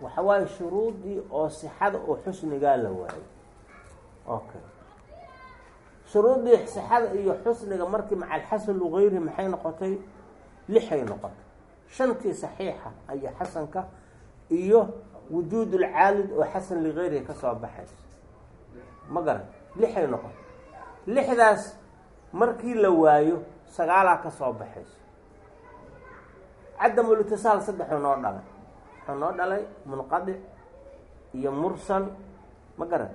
Speaker 1: waxa waaye shuruudii oo sixada oo xusnigaa la waayo okay shuruudii sixada iyo xusniga markii maca alxasan lugayri maxay noqotay? Lixay noqotay. Shantii saxiixa iyo xasanka iyo wujuud ulcaalid oo xasan ligayrihi ka soo baxaysa ma garan. Lixay noqotay. Lixdaas markii la waayo sagaalaa ka soo baxaysa cadamulitisaal saddexuu noo dhalay wuxuu noo dhalay munqadic iyo mursal ma garan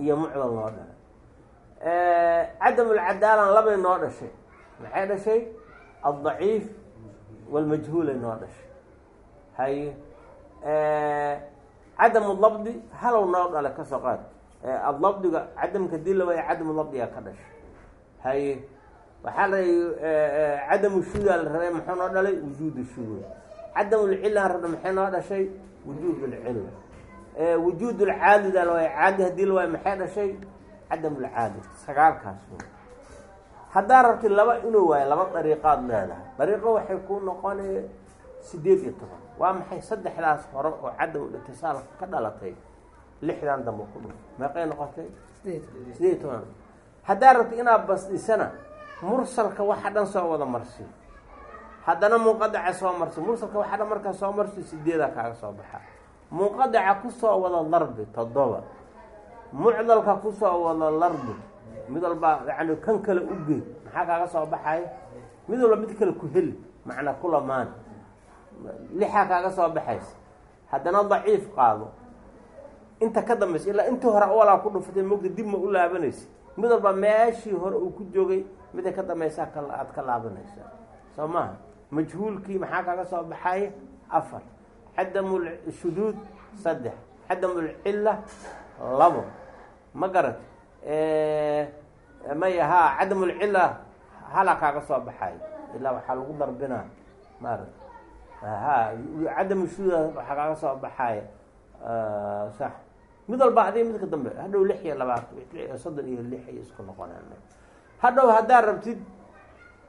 Speaker 1: iyo mucdal noo dhalay. Cadamulcadaalan labay noo dhashay. Maxay dhashay? Aldaciif walmajhuulay noo dhashay. Haye cadamu dabdi halow noo dhalay ka soo qaad. Adabdiga cadamka dii la waaya cadamu dabdiga ka dhashay. Haye waxaa la cadamu shudaa la rabay maxuu noo dhalay? Wujuud shuduud cadamulcilaan rabna maxay noo dhashay wujuud lcilm wujuud lcaadida la waaya caadi haddii la waaya maxay dhashay cadamulcaadid sagaalkaas haddaa rabtid laba inuu waayo laba dariiqaad leedahay dariiqo waxay ku noqonay sideed iyo toban waa maxay saddexdaas hore oo cadam itisaal ka dhalatay lixdan dambe ku dhuf meeqay noqotay sideed iyo toban haddaa rabta inaad basdhisana mursalka waxa dhan soo wada marsi haddana munqadaca soo marsi mursalka waxa dhan markaa soo marsi sideedaa kaaga soo baxa. Munqadaca ku soo wada larbi toddoba. Mucdalka ku soo wada larbi mid walbaa yani kan kale u gey maxaa kaaga soo baxaya mid walba mid kale ku heli macnaa kulamaan lixaa kaaga soo baxaysa. Haddana daciif qaado. Inta ka dambaysa ilaa intii hore walaa ku dhufatay mogta dib ma u laabanaysa. Mid walba meeshii hore uu ku joogay miday ka dambaysaa ka aada ka laabanaysaa soo maaha majhuulkii maxaa kaaga soo baxaya afar. Cadamul shuduud saddex. Cadamulcilla labo. Ma garat maya haa cadamulcilla halaa kaaga soo baxayo ilaa waxaa lagu darbinaa maarata ha cadam shuduud waxaa kaaga soo baxaya sax. Mid walba adiga midka dambe hadhow lix iyo labaatan soddon iyo lix ay isku noqonaan hadhow haddaad rabtid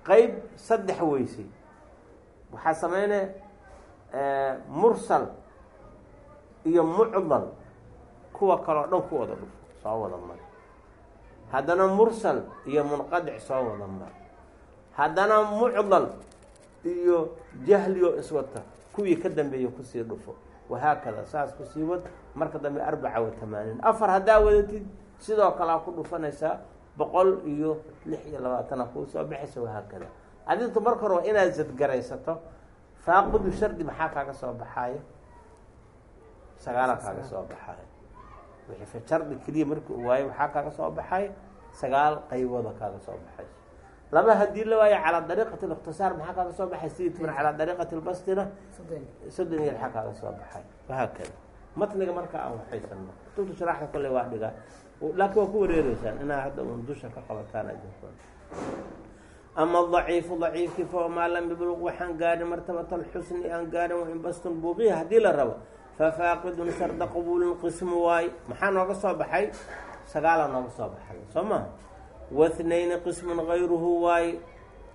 Speaker 1: qeyb saddex weysay waxaa sameynaya mursal iyo mucdal. Kuwa kaleo dhan ku wada dhufo soo wada mari haddana mursal iyo munqadic soo wada mari haddana mucdal iyo jahliyo iswata kuwii ka dambeeya ku sii dhufo. Wahaakada saas ku sii wad marka dambe arbaca wa tamaaniin. Afar haddaa wadatid sidoo kalea ku dhufanaysaa boqol iyo lix iyo labaatana kuu soo baxaysa wahaakada adintu marka hore waa inaad sadgaraysato faaqidu shardi maxaa kaaga soo baxaaya sagaala kaaga soo baxaaya wixii shardi keliya markii u waayo waxaa kaaga soo baxaya sagaal qaybooda kaaga soo baxaysa laba haddii la waayo calaa dariiqati اlikhtisaar maxaa kaaga soo baxay sidii toban calaa dariiqati lbastina soddon iyo lixaa kaaga soo baxay wahaakada. Matniga marka aan waxaysano kutubta sharaxda kole waa dhigaa. Laakiin waa ku wareereysaan inaa hadda un dusha ka qabataan adinkood ama daciifu daciifkii fa maa lam yabluq waxaan gaadhin martabat alxusni aan gaadhin wainbastun buuqiya haddii la rabo fafaaqidun sharda qabuulin qismu waaye maxaa nooga soo baxay? Sagaalaa nooga soo baxay soo maha wahnayni qismun gayruhu waaye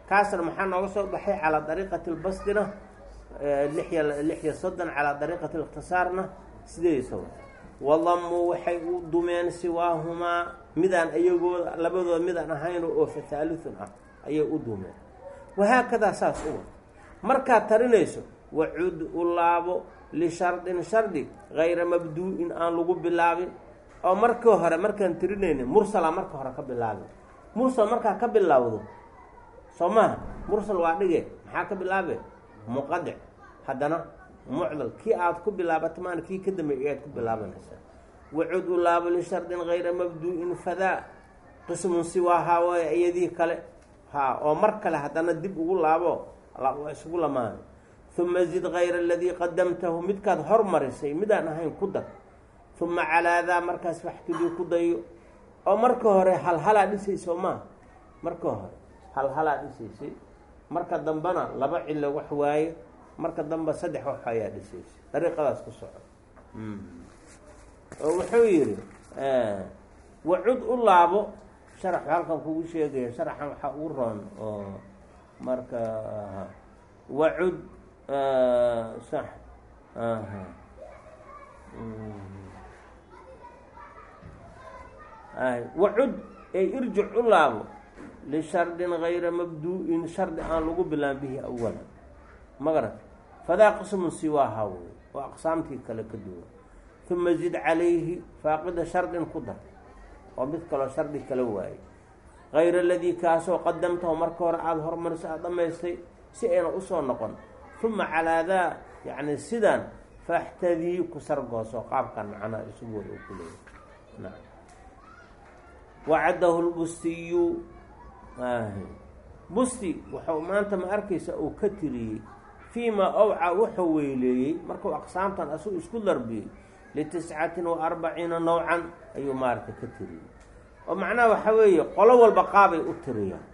Speaker 1: kaasna maxaa nooga soo baxay? Calaa dariiqati lbastina liya lixya soddon calaa dariiqati likhtisaarna sideedisa wadamuu waxay u dumeen siwaahumaa midaan iyagooda labadooda midaan ahayn oo fa haalithun ah ayay u dumeen wahaakadaa saas u wad. Markaad tarinayso wacud u laabo lishardin shardi gayra mabduu-in aan lagu bilaabin. Oo markii hore markaan tirinayna mursala marka hore ka bilaabin. Mursal markaa ka bilowdo soo maha mursal waa dhige maxaa ka bilaabe muqadic haddana mucdal kii aada ku bilaabato maan kii ka dambeeyay ayaad ku bilaabanaysaa. Wacud u laabo lishardin gayra mabduu-in fadaa. Qismun siwaahaa waay iyadii kale ha oo mar kale haddana dib ugu laabo waa isugu lamaana uma zid gayra aladii qadamtahu midkaad hormarisay midaan ahayn ku dar. Uma calaa daa markaas faxkidii ku dayo. Oo marka hore halhalaa dhisayso maa marka hore halhalaa dhisaysay marka dambena laba cilo wax waaye marka dambe saddex wax ayaa dhisaysay dariiqadaas ku soco oo wuxuu yidhi wacud u laabo sharaxu halkan kugu sheegaya sharaxan waxaa ugu roon oo marka wacud sax wacud ay irjic u laabo lishardin gayra mabduu-in shardi aan lagu bilaan bihi awalan magarat fadaa qismun siwaaha wey oo aqsaamtii kale ka duwan. Uma zid calayhi faaqida shardin ku dar oo mid kaloo shardi kala waaye gayra aladii kaasoo qadamtahu marka hore aada hormariso aada dhamaystay si ayna u soo noqon. Uma calaa daa yacni sidaan faxtadii ku sargooso qaabkan macnaha isugu wada ku leeya wacadahu lbustiyu busti wuxuu maanta ma arkaysa uu ka tiriyey fii maa awca wuxuu weyleeyey markuu aqsaamtan asuu isku darbiyey litiscatin wa arbaciina nowcan ayuu maaragta ka tiriyey oo macnaha waxa weeye qolo walba qaabay u tiriyaan.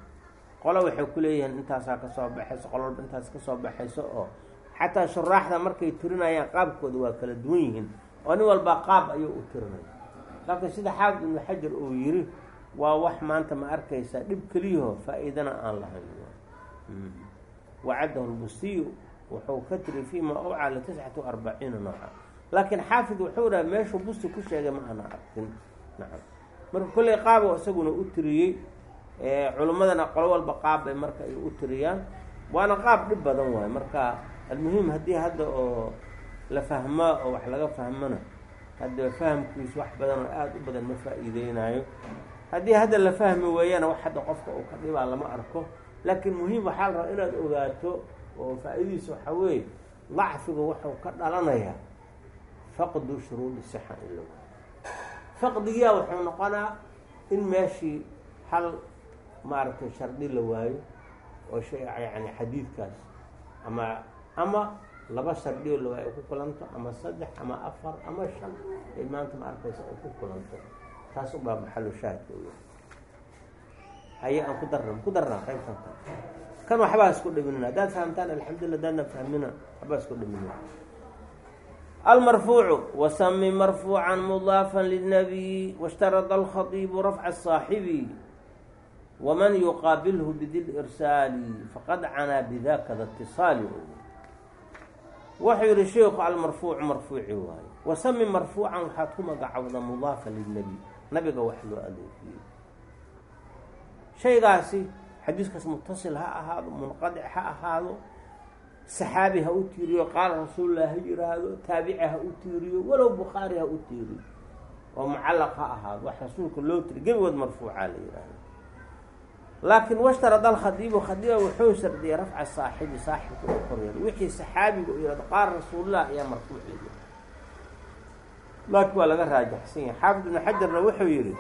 Speaker 1: Qolo waxay ku leeyihiin intaasaa ka soo baxayso qolo walba intaas ka soo baxayso oo xataa shuraaxda markay tirinayaan qaabkooda waa kala duwan yihiin. Oo nin walba qaab ayuu u tirinaya laakiin sida xaafid ibnu xajar uu yiri waa wax maanta ma arkaysaa dhib keliyaho faa-iidana aan lahayn. Wacadahu lbustiyu wuxuu ka tiri fima awcaa litiscati arbaciina nooca laakiin xaafid wuxuu dhaha meeshuu busti ku sheegay ma ana arkin. Nacam. Marka kolley qaabo isaguna u tiriyey culimmadana qolo walba qaab bay marka ay u tiriyaan. Waana qaab dhib badan waayo. Marka almuhim haddii hadda oo la fahmaa oo wax laga fahmona hadda fahamkiisu wax badan oo aada u badan ma faa-iideynayo haddii hadda la fahmi weeyana wax hadda qofka uu ka dhibaa lama arko. Laakiin muhiim waxaa la rabaa inaad ogaato oo faa-idiisa waxaa weeye dacfiga wuxuu ka dhalanayaa faqdu shuruudi sixa in la waayo faqdigiyaa wuxuu noqonaa in meeshii hal maaragtay shardi la waayo oo shay yani xadiidkaas ama ama laba shardi oo la waayo ay ku kulanto ama saddex ama afar ama shan ay maanta ma ay ku kulanto. Taas ubaa maxalu shaahidka u yahay haye aan ku darna ku darnaa qaybtan kan waxbaa isku dhimin haddaad fahamtaan alxamdulillah hadaadna fahmina waxbaa isku dhimin almarfuucu wasami marfuucan mudaafan lilnabiy washtarada alkhadiibu rafca saaxibi waman yuqaabilhu bidi lirsaali faqad canaa bidaka da itisaali wuxuu yihi sheikhu almarfuucu marfuuci waaye wasami marfuucan waxaad ku magacowda mudaafan lilnebiy nabiga wax loo adoofiyey shaygaasi xadiiskaas mutasil ha ahaado munqadic ha ahaado saxaabi ha u tiiriyo qaala rasuululah ha yiraahdo taabici ha u tiiriyo walow bukhaari ha u tiiriyo. Oo mucallaq ha ahaado wax rasuulka loo tiri gebigood marfuucaa la yihahdo laakiin washtarada alkhadiibu khadiiba wuxuu shardiyay rafca saaxibi saaxibka u koryeelo wixii saxaabiga u yihahdo qaala rasuululah ayaa marfuuc la laakiin waa laga raajaxsan yahay. Xaafid ibnu xajarna wuxuu yihi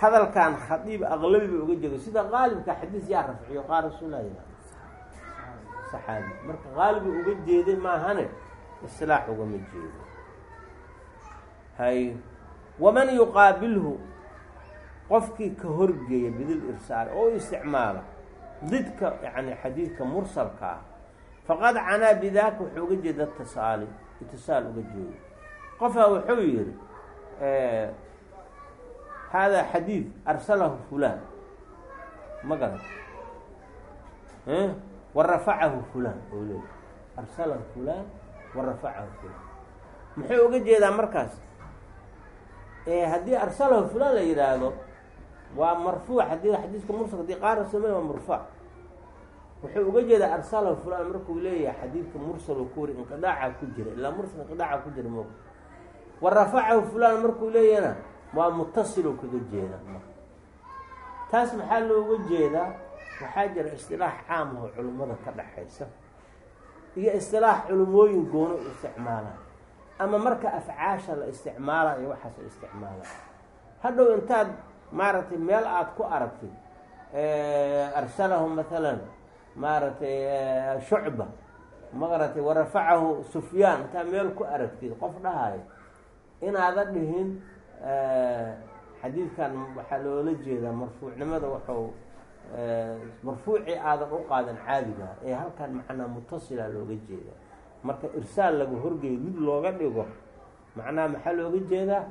Speaker 1: hadalkan khadiib aqlabi ba uga jeedo. Sida qaalibka xadiis yaa rafciyo qaala rasuululah yihahdo saxaabi marka qaalibu uga jeeday maahane isilaax ugama jeedo. Hay waman yuqaabilhu? Qofkii ka horgeeya bidil irsaal oo isticmaala didka yani xadiidka mursalka ah faqad canaa bidaaka wuxuu uga jeeda tisaali itisaal uga jeedo. Qofaa wuxuu yihi haadaa xadiid arsalahu fulaan. Ma garan warafacahu fulaan oo leey arsalahu fulaan warafacahu fulaan muxuu uga jeedaa markaas? Haddii arsalahu fulaan la yidhaahdo waa marfuuc. Haddii xadiiska mursal haddii qaar samey waa marfuuc. Wuxuu uga jeedaa arsalahu fulaan markuu leeyahay xadiidka mursal ku wari inqidaaca ku jira. Ilaa mursal inqidaaca ku jira mo warafacahu fulaan markuu leeyahna waa mutasiloo kaga jeeda taas maxaa looga jeedaa waxaa jira istilaax caam oo culimmada ka dhaxaysa? Iyo istilaax culimooyin goono isticmaalaan ama marka afcaasha la isticmaalayo waxaas la isticmaalaa hadhow intaad maaragtay meel aada ku aragtid arsalahu maalan maaragtay shucba maaragtay warafacahu sufyaan intaad meel ku aragtid qof dhahayo inaada dhihin xadiidkan waxaa loola jeedaa marfuucnimada waxuu marfuucii aadan u qaadan caadiga ee halkan macnaa mutasila looga jeeda. Marka irsaal laga horgeeyo mid looga dhigo macnaha maxaa looga jeedaa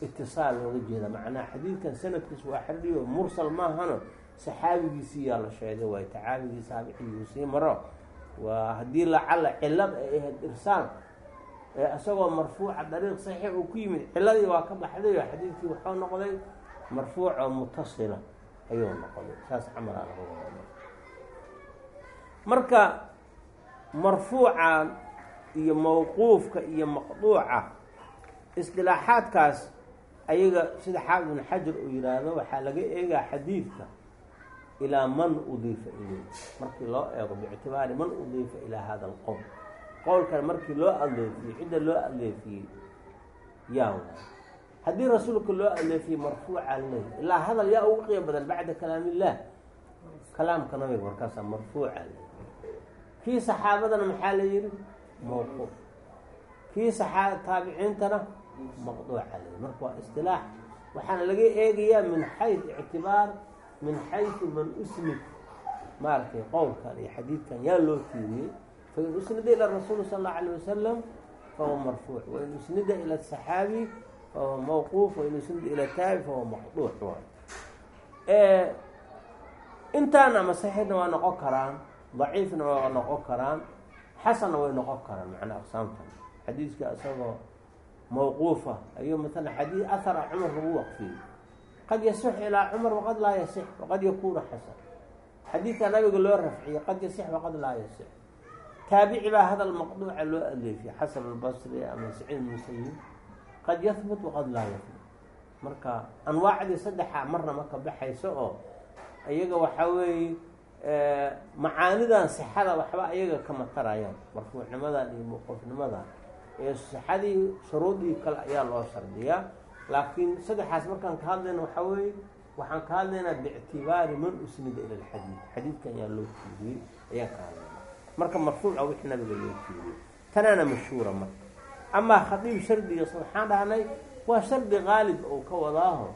Speaker 1: itisaal looga jeeda. Macnaha xadiidkan sanadkiis waa xiriyo mursal maahano saxaabigiisii yaa la sheegay waay tacaabigii saabicigiu sii maro. Waa haddii lacala cilad ay ahayd irsaal ee isagoo marfuuca dariiq saxiix uu ku yimid ciladii waa ka baxday oo xadiidkii wuxuu noqday marfuuc oo mutasila ayuu noqday. Saas camalaa laga wada marka marfuuca iyo mawquufka iyo maqduuca isdilaaxaadkaas ayaga sida xaafid ibn xajar uu yihaahdo waxaa laga eegaa xadiidka ilaa man udiifa iley markii loo eego biictibaari man udiifa ilaa hada alqowl qowlkan markii loo adleefiyey cidda loo adleefiyey yaa waay haddii rasuulka loo adleefiyey marfuuca ley ilaa hadal yaa ugu qiim badan bacda kalaam illah kalaamka nabiga markaasa marfuuca ley kii saxaabadana maxaa la yihi mawquuf kii taabiciintana maqduuca ley marka waa istilaax waxaana laga eegayaa min xayu ictibaar min xayu man usnid maaragtay qowlkan iyo xadiidkan yaa loo fiiriyey. Fain usnida ila rasuuli sal allau alayh wasalam fahuwa marfuuc. Wain usnida ila asaxaabi fahuwa mawquuf usnida ila taabi fahuwa maqduuc waay. Intaana ama saxiixna waa noqon karaan daciifna waa noqon karaan xasanna way noqon karaan macnaa aqsaamtan. Xadiiska isagoo mawquufa ayuu maala xadii ahara cumar lagu waqfiyey. Qad yasix ilaa cumar waqad laa yasix waqad yakunu xasan. Xadiidka nabiga loo rafciyey qad yasix waqad laa yasix. Taabici baa hadal maqduuca loo aleefiyey xasan albasri ama saciid musayib qad yahbut waqad laa yahbut marka anwaacdii saddexa marna ma ka baxayso oo iyaga waxaa weeye macaanidan sixada waxba ayaga kama tarayaan marfuucnimadan iyo muqofnimadan ee sixadii shuruudii kale ayaa loo shardiyaa laakiin saddexaas markaan ka hadlayna waxaa weeye waxaan ka hadlaynaa biictibaari man usnida ila alxadiid xadiidkan ayaa loo tiiriyey ayaan ka hadlaynaa marka marfuuca wixii nabiga loo tiiriyey tanaana mashhuura marka amaa khadiib shardigiisa waxaan dhahnay waa shardi qaalib ou ka wadaaho.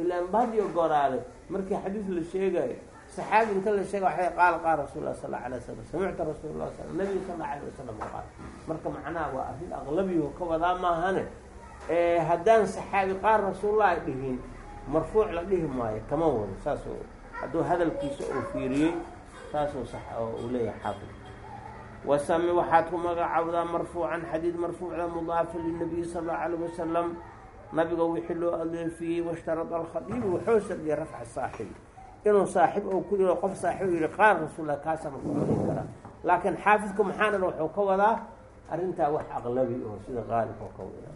Speaker 1: Ilaan bahadiyo goraale markii xadiis la sheegayo saxaabi inta la sheega waxay qaala qaala rasul sal alay slam samicta rasuul sal nabiga sal alay wasalam qaal. Marka macnaha waa arrin aqlabiyo ka wadaa maahane. Haddaan saxaabi qaal rasuullah ay dhihin marfuuc la dhihi maayo kama wado. Saasoo hadduu hadalkiisa uu fiiriyey saasoo sax uu leeyahay xaafid wasami waxaad ku magacaawdaa marfuucan xadiid marfuucda mudaafa linabiyi sal allau alayh wasalam nabiga wixii loo adeefiyey washtarada alkhadiibu wuxuu shardiyay rafca saaxibi inuu saaxib oo ku yiro qof saaxib yihi qaal rasuullah kaasama ku celin karaa. Laakiin xaafidka maxaana wuxuu ka wadaa arrintaa wax aqlabi oo sida qaalib oo ka wada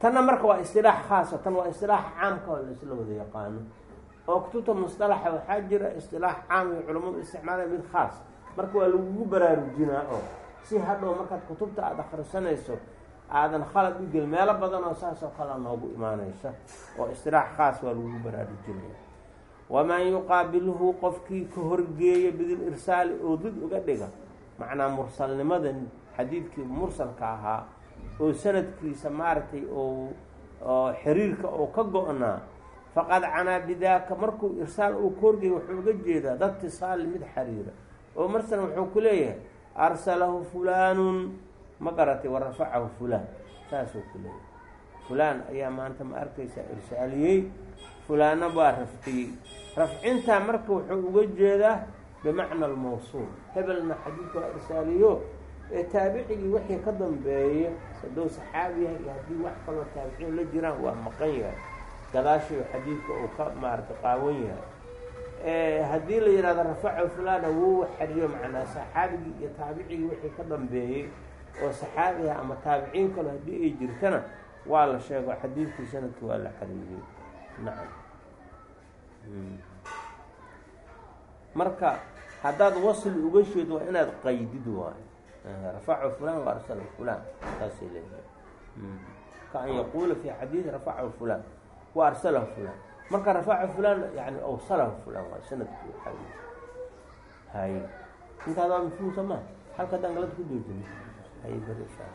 Speaker 1: tanna marka waa istilaax khaasa tan waa istilaax caamka oo laisla wada yaqaano. Oo kutubta musطalaxa waxaa jira istilaax caam iyo culammadu isticmaalaya mid khaas marka waa lagugu baraarujinaa oo si hadhow markaad kutubta aada akhrisanayso aadan khalad u gelin meelo badan oo saas oo noogu imaanaysa oo istilaax khaas waa lagugu baraarujinaya waman yuqaabilhu qofkii ka horgeeya bidil irsaali oo did uga dhiga macnaa mursalnimadan xadiidkii mursalka ahaa oo sanadkiisa maaragtay oo xiriirka oo ka go-naa faqad canaa bidaaka markuu irsaal uu ka horgeeya wuxuu uga jeedaa dad tisaali mid xiriira oo marsan wuxuu ku leeyahay arsalahu fulaanun. Ma garatay wa rafacahu fulaan. Saasuu ku leeyahay. Fulaan ayaa maanta ma arkaysaa irsaaliyey. Fulaana baa rafciyey rafcintaa marka wuxuu uga jeedaa bimacna almawsuul hebelna xadiidka waa irsaaliyo ee taabicigii wixii ka dambeeya hadduu saxaabi yahay iyo haddii wax kaloo taabiciin la jiraan waa maqan yahay. Gadaashiyo xadiidka uu ka maarata qaawan yahay haddii la yidhahdo rafaco fulana wuu xariyo macnaa saxaabigii iyo taabicigii wixii ka dambeeyey oo saxaabiha ama taabiciin kalo haddii ay jirtana waa la sheego xadiidkii sannadkii waa la xariiriyey nacam. Marka haddaad wasl uga sheedo waa inaad qaydid waayo. Rafacu fulan wa fulan saasay leedahay ka an yaquula fi xadiid rafacahu fulan wa fulan marka rafacu fulan yani awsalahu fulan waa sannadkii waxaa hay intaadaa mafhuum soo ma? Halka haddaan ku joojin hay bari insha